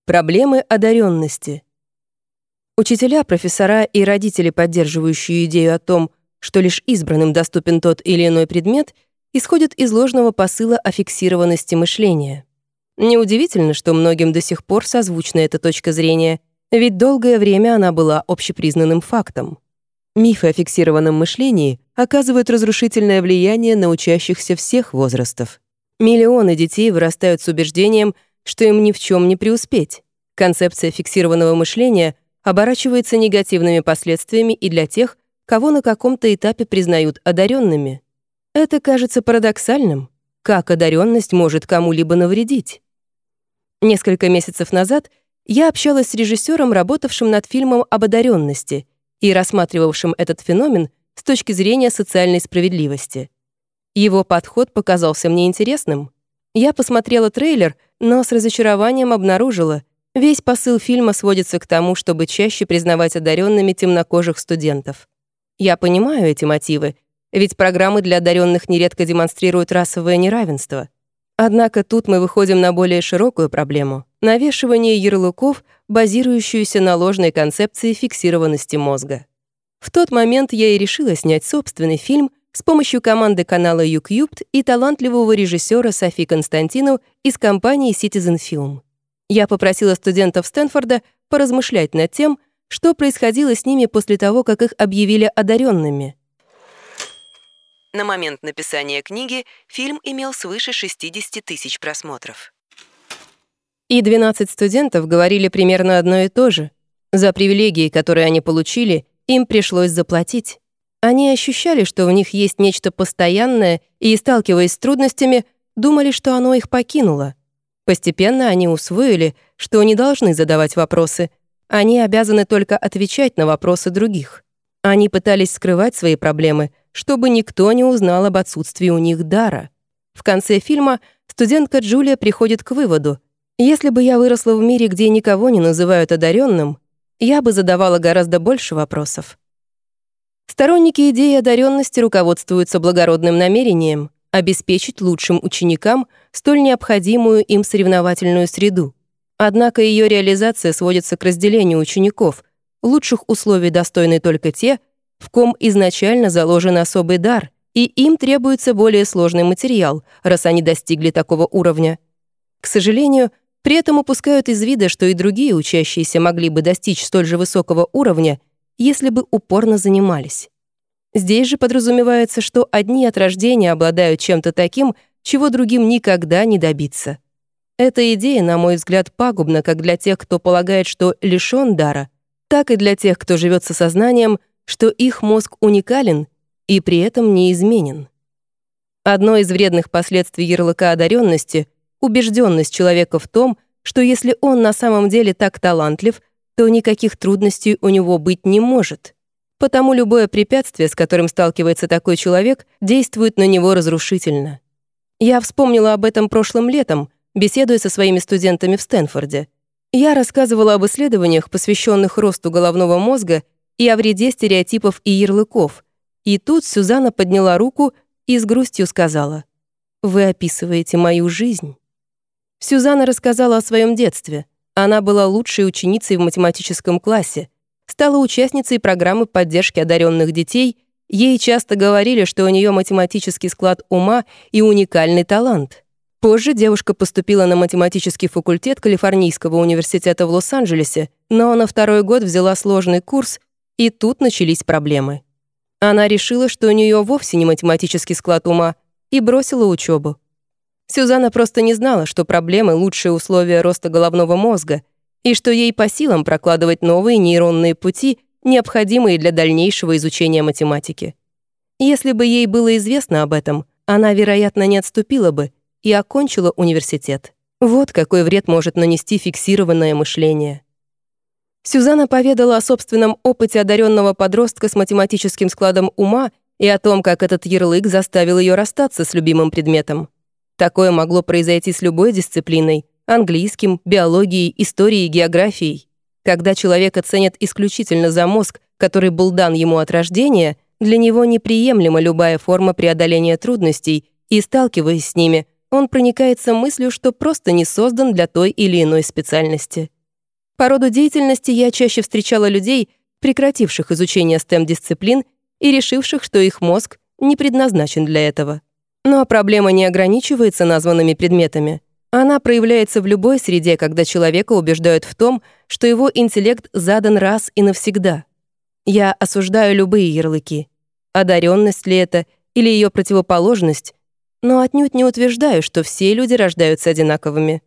S1: Проблемы одаренности. Учителя, профессора и родители, поддерживающие идею о том, что лишь избранным доступен тот или иной предмет, исходят из ложного посыла о фиксированности мышления. Неудивительно, что многим до сих пор созвучна эта точка зрения, ведь долгое время она была общепризнанным фактом. Мифы о фиксированном мышлении оказывают разрушительное влияние на учащихся всех возрастов. Миллионы детей вырастают с убеждением, что им ни в чем не преуспеть. Концепция фиксированного мышления оборачивается негативными последствиями и для тех, кого на каком-то этапе признают одаренными. Это кажется парадоксальным. Как одаренность может кому-либо навредить? Несколько месяцев назад я общалась с режиссером, работавшим над фильмом об одаренности и рассматривавшим этот феномен с точки зрения социальной справедливости. Его подход показался мне интересным. Я посмотрела трейлер, но с разочарованием обнаружила, весь посыл фильма сводится к тому, чтобы чаще признавать одаренными темнокожих студентов. Я понимаю эти мотивы, ведь программы для одаренных нередко демонстрируют расовое неравенство. Однако тут мы выходим на более широкую проблему — навешивание ярлыков, базирующуюся на ложной концепции фиксированности мозга. В тот момент я и решила снять собственный фильм с помощью команды канала YouCubed и талантливого режиссера Софи Константину из компании Citizen Film. Я попросила студентов Стэнфорда поразмышлять над тем, что происходило с ними после того, как их объявили одаренными. На момент написания книги фильм имел свыше 60 тысяч просмотров. И 12 студентов говорили примерно одно и то же. За привилегии, которые они получили, им пришлось заплатить. Они ощущали, что в них есть нечто постоянное, и, сталкиваясь с трудностями, думали, что оно их покинуло. Постепенно они усвоили, что не должны задавать вопросы. Они обязаны только отвечать на вопросы других. Они пытались скрывать свои проблемы, чтобы никто не узнал об отсутствии у них дара. В конце фильма студентка Джулия приходит к выводу, если бы я выросла в мире, где никого не называют одаренным, я бы задавала гораздо больше вопросов. Сторонники идеи одаренности руководствуются благородным намерением обеспечить лучшим ученикам столь необходимую им соревновательную среду. Однако ее реализация сводится к разделению учеников. Лучших условий достойны только те, в ком изначально заложен особый дар, и им требуется более сложный материал, раз они достигли такого уровня. К сожалению, при этом упускают из вида, что и другие учащиеся могли бы достичь столь же высокого уровня, если бы упорно занимались. Здесь же подразумевается, что одни от рождения обладают чем-то таким, чего другим никогда не добиться. Эта идея, на мой взгляд, пагубна как для тех, кто полагает, что лишён дара, так и для тех, кто живет со сознанием, что их мозг уникален и при этом неизменен. Одно из вредных последствий ярлыка одаренности убежденность человека в том, что если он на самом деле так талантлив, то никаких трудностей у него быть не может. Потому любое препятствие, с которым сталкивается такой человек, действует на него разрушительно. Я вспомнила об этом прошлым летом, беседуя со своими студентами в Стэнфорде. Я рассказывала об исследованиях, посвященных росту головного мозга и о вреде стереотипов и ярлыков, И тут Сюзанна подняла руку и с грустью сказала, «Вы описываете мою жизнь». Сюзанна рассказала о своем детстве. Она была лучшей ученицей в математическом классе, стала участницей программы поддержки одаренных детей. Ей часто говорили, что у нее математический склад ума и уникальный талант. Позже девушка поступила на математический факультет Калифорнийского университета в Лос-Анджелесе, но на второй год взяла сложный курс, и тут начались проблемы. Она решила, что у нее вовсе не математический склад ума, и бросила учебу. Сюзанна просто не знала, что проблемы — лучшие условия роста головного мозга, и что ей по силам прокладывать новые нейронные пути, необходимые для дальнейшего изучения математики. Если бы ей было известно об этом, она, вероятно, не отступила бы и окончила университет. Вот какой вред может нанести фиксированное мышление. Сюзанна поведала о собственном опыте одаренного подростка с математическим складом ума и о том, как этот ярлык заставил ее расстаться с любимым предметом. Такое могло произойти с любой дисциплиной — английским, биологией, историей, географией. Когда человека ценят исключительно за мозг, который был дан ему от рождения, для него неприемлема любая форма преодоления трудностей, и, сталкиваясь с ними, он проникается мыслью, что просто не создан для той или иной специальности. По роду деятельности я чаще встречала людей, прекративших изучение STEM-дисциплин и решивших, что их мозг не предназначен для этого. Но проблема не ограничивается названными предметами. Она проявляется в любой среде, когда человека убеждают в том, что его интеллект задан раз и навсегда. Я осуждаю любые ярлыки. Одаренность ли это или ее противоположность, но отнюдь не утверждаю, что все люди рождаются одинаковыми.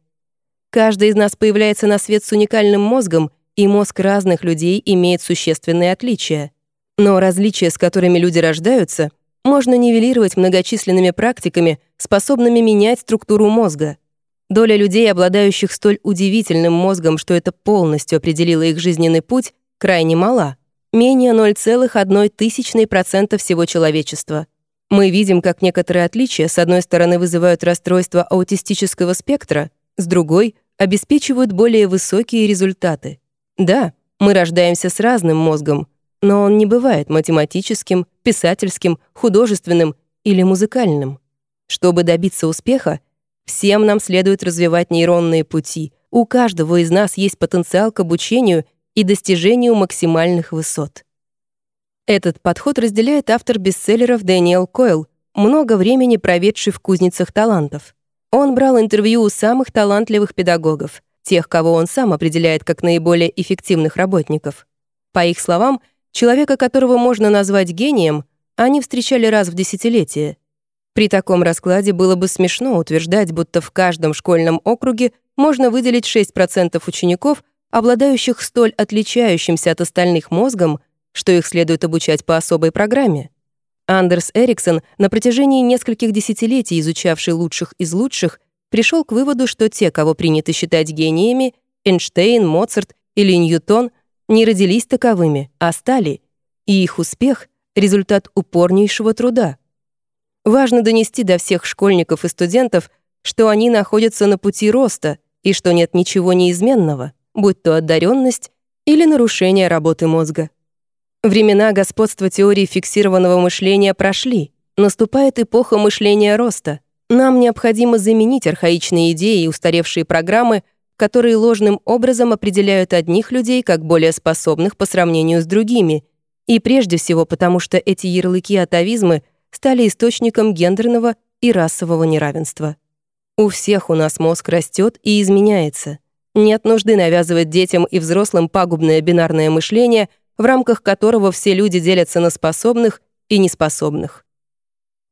S1: Каждый из нас появляется на свет с уникальным мозгом, и мозг разных людей имеет существенные отличия. Но различия, с которыми люди рождаются, можно нивелировать многочисленными практиками, способными менять структуру мозга. Доля людей, обладающих столь удивительным мозгом, что это полностью определило их жизненный путь, крайне мала. Менее 0,1% всего человечества. Мы видим, как некоторые отличия, с одной стороны, вызывают расстройство аутистического спектра, с другой — обеспечивают более высокие результаты. Да, мы рождаемся с разным мозгом, но он не бывает математическим, писательским, художественным или музыкальным. Чтобы добиться успеха, всем нам следует развивать нейронные пути. У каждого из нас есть потенциал к обучению и достижению максимальных высот. Этот подход разделяет автор бестселлеров Дэниел Койл, много времени проведший в кузницах талантов. Он брал интервью у самых талантливых педагогов, тех, кого он сам определяет как наиболее эффективных работников. По их словам, человека, которого можно назвать гением, они встречали раз в десятилетие. При таком раскладе было бы смешно утверждать, будто в каждом школьном округе можно выделить 6% учеников, обладающих столь отличающимся от остальных мозгом, что их следует обучать по особой программе. Андерс Эриксон, на протяжении нескольких десятилетий изучавший лучших из лучших, пришел к выводу, что те, кого принято считать гениями, Эйнштейн, Моцарт или Ньютон, не родились таковыми, а стали, и их успех — результат упорнейшего труда. Важно донести до всех школьников и студентов, что они находятся на пути роста и что нет ничего неизменного, будь то одаренность или нарушение работы мозга. Времена господства теории фиксированного мышления прошли. Наступает эпоха мышления роста. Нам необходимо заменить архаичные идеи и устаревшие программы, которые ложным образом определяют одних людей как более способных по сравнению с другими. И прежде всего потому, что эти ярлыки-атовизмы стали источником гендерного и расового неравенства. У всех у нас мозг растет и изменяется. Нет нужды навязывать детям и взрослым пагубное бинарное мышление — в рамках которого все люди делятся на способных и неспособных.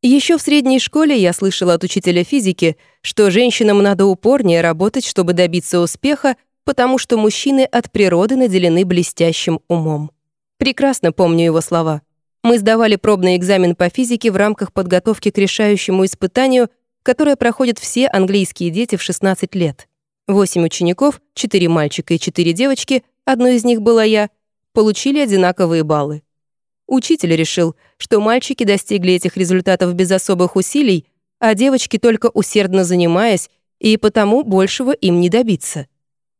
S1: Еще в средней школе я слышала от учителя физики, что женщинам надо упорнее работать, чтобы добиться успеха, потому что мужчины от природы наделены блестящим умом. Прекрасно помню его слова. Мы сдавали пробный экзамен по физике в рамках подготовки к решающему испытанию, которое проходят все английские дети в 16 лет. Восемь учеников, четыре мальчика и четыре девочки, одной из них была я, получили одинаковые баллы. Учитель решил, что мальчики достигли этих результатов без особых усилий, а девочки только усердно занимаясь, и потому большего им не добиться.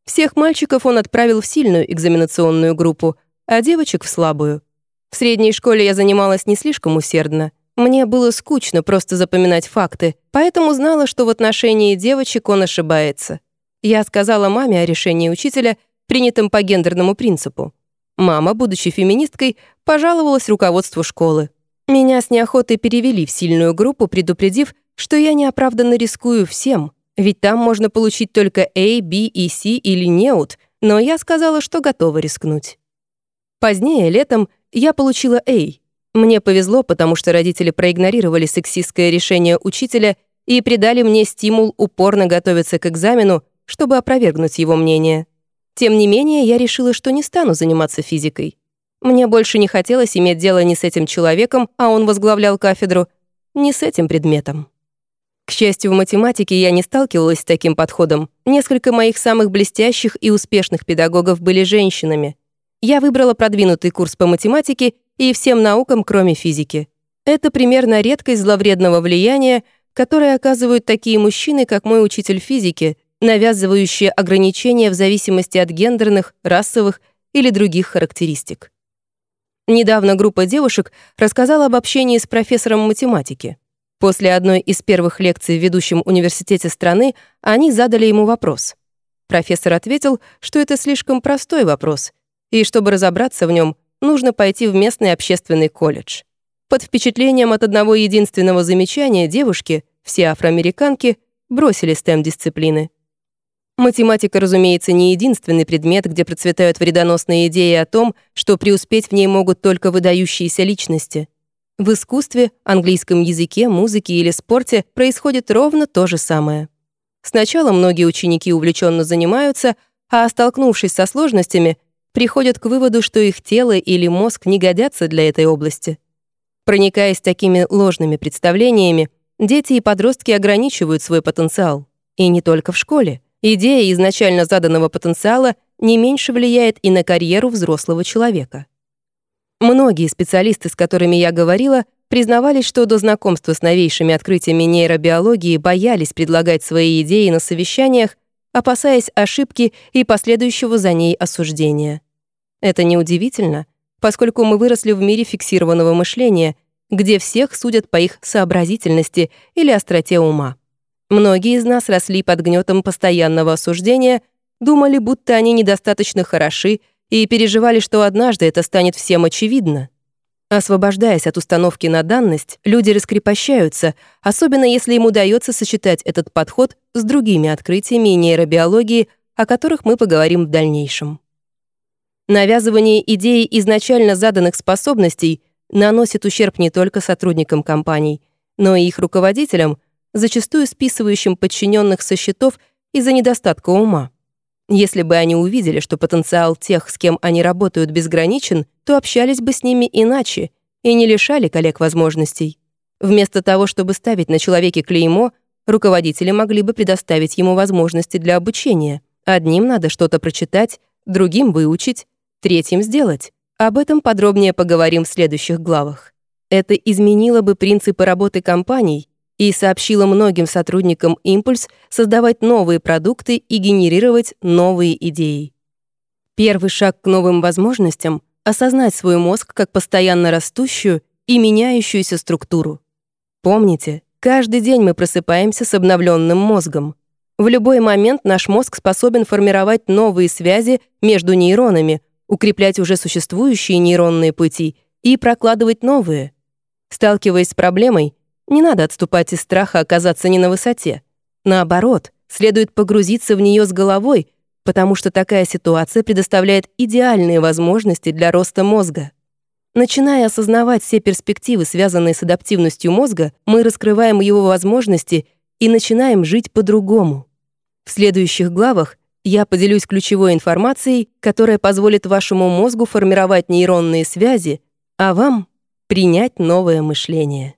S1: Всех мальчиков он отправил в сильную экзаменационную группу, а девочек — в слабую. В средней школе я занималась не слишком усердно. Мне было скучно просто запоминать факты, поэтому знала, что в отношении девочек он ошибается. Я сказала маме о решении учителя, принятом по гендерному принципу. Мама, будучи феминисткой, пожаловалась руководству школы. Меня с неохотой перевели в сильную группу, предупредив, что я неоправданно рискую всем, ведь там можно получить только A, B и C или неут, но я сказала, что готова рискнуть. Позднее, летом, я получила A. Мне повезло, потому что родители проигнорировали сексистское решение учителя и придали мне стимул упорно готовиться к экзамену, чтобы опровергнуть его мнение. Тем не менее, я решила, что не стану заниматься физикой. Мне больше не хотелось иметь дело ни с этим человеком, а он возглавлял кафедру, ни с этим предметом. К счастью, в математике я не сталкивалась с таким подходом. Несколько моих самых блестящих и успешных педагогов были женщинами. Я выбрала продвинутый курс по математике и всем наукам, кроме физики. Это примерно редкость зловредного влияния, которое оказывают такие мужчины, как мой учитель физики, навязывающие ограничения в зависимости от гендерных, расовых или других характеристик. Недавно группа девушек рассказала об общении с профессором математики. После одной из первых лекций в ведущем университете страны они задали ему вопрос. Профессор ответил, что это слишком простой вопрос, и чтобы разобраться в нем, нужно пойти в местный общественный колледж. Под впечатлением от одного единственного замечания девушки, все афроамериканки, бросили STEM-дисциплины. Математика, разумеется, не единственный предмет, где процветают вредоносные идеи о том, что преуспеть в ней могут только выдающиеся личности — в искусстве, английском языке, музыке или спорте происходит ровно то же самое. Сначала многие ученики увлеченно занимаются, а столкнувшись со сложностями, приходят к выводу, что их тело или мозг не годятся для этой области. Проникаясь такими ложными представлениями, дети и подростки ограничивают свой потенциал. И не только в школе. Идея изначально заданного потенциала не меньше влияет и на карьеру взрослого человека. Многие специалисты, с которыми я говорила, признавались, что до знакомства с новейшими открытиями нейробиологии боялись предлагать свои идеи на совещаниях, опасаясь ошибки и последующего за ней осуждения. Это неудивительно, поскольку мы выросли в мире фиксированного мышления, где всех судят по их сообразительности или остроте ума. Многие из нас росли под гнетом постоянного осуждения, думали, будто они недостаточно хороши и переживали, что однажды это станет всем очевидно. Освобождаясь от установки на данность, люди раскрепощаются, особенно если им удается сочетать этот подход с другими открытиями нейробиологии, о которых мы поговорим в дальнейшем. Навязывание идеи изначально заданных способностей наносит ущерб не только сотрудникам компаний, но и их руководителям, зачастую списывающим подчиненных со счетов из-за недостатка ума. Если бы они увидели, что потенциал тех, с кем они работают, безграничен, то общались бы с ними иначе и не лишали коллег возможностей. Вместо того, чтобы ставить на человеке клеймо, руководители могли бы предоставить ему возможности для обучения. Одним надо что-то прочитать, другим выучить, третьим сделать. Об этом подробнее поговорим в следующих главах. Это изменило бы принципы работы компаний и сообщила многим сотрудникам «Импульс» создавать новые продукты и генерировать новые идеи. Первый шаг к новым возможностям — осознать свой мозг как постоянно растущую и меняющуюся структуру. Помните, каждый день мы просыпаемся с обновленным мозгом. В любой момент наш мозг способен формировать новые связи между нейронами, укреплять уже существующие нейронные пути и прокладывать новые. Сталкиваясь с проблемой, не надо отступать из страха оказаться не на высоте. Наоборот, следует погрузиться в нее с головой, потому что такая ситуация предоставляет идеальные возможности для роста мозга. Начиная осознавать все перспективы, связанные с адаптивностью мозга, мы раскрываем его возможности и начинаем жить по-другому. В следующих главах я поделюсь ключевой информацией, которая позволит вашему мозгу формировать нейронные связи, а вам — принять новое мышление.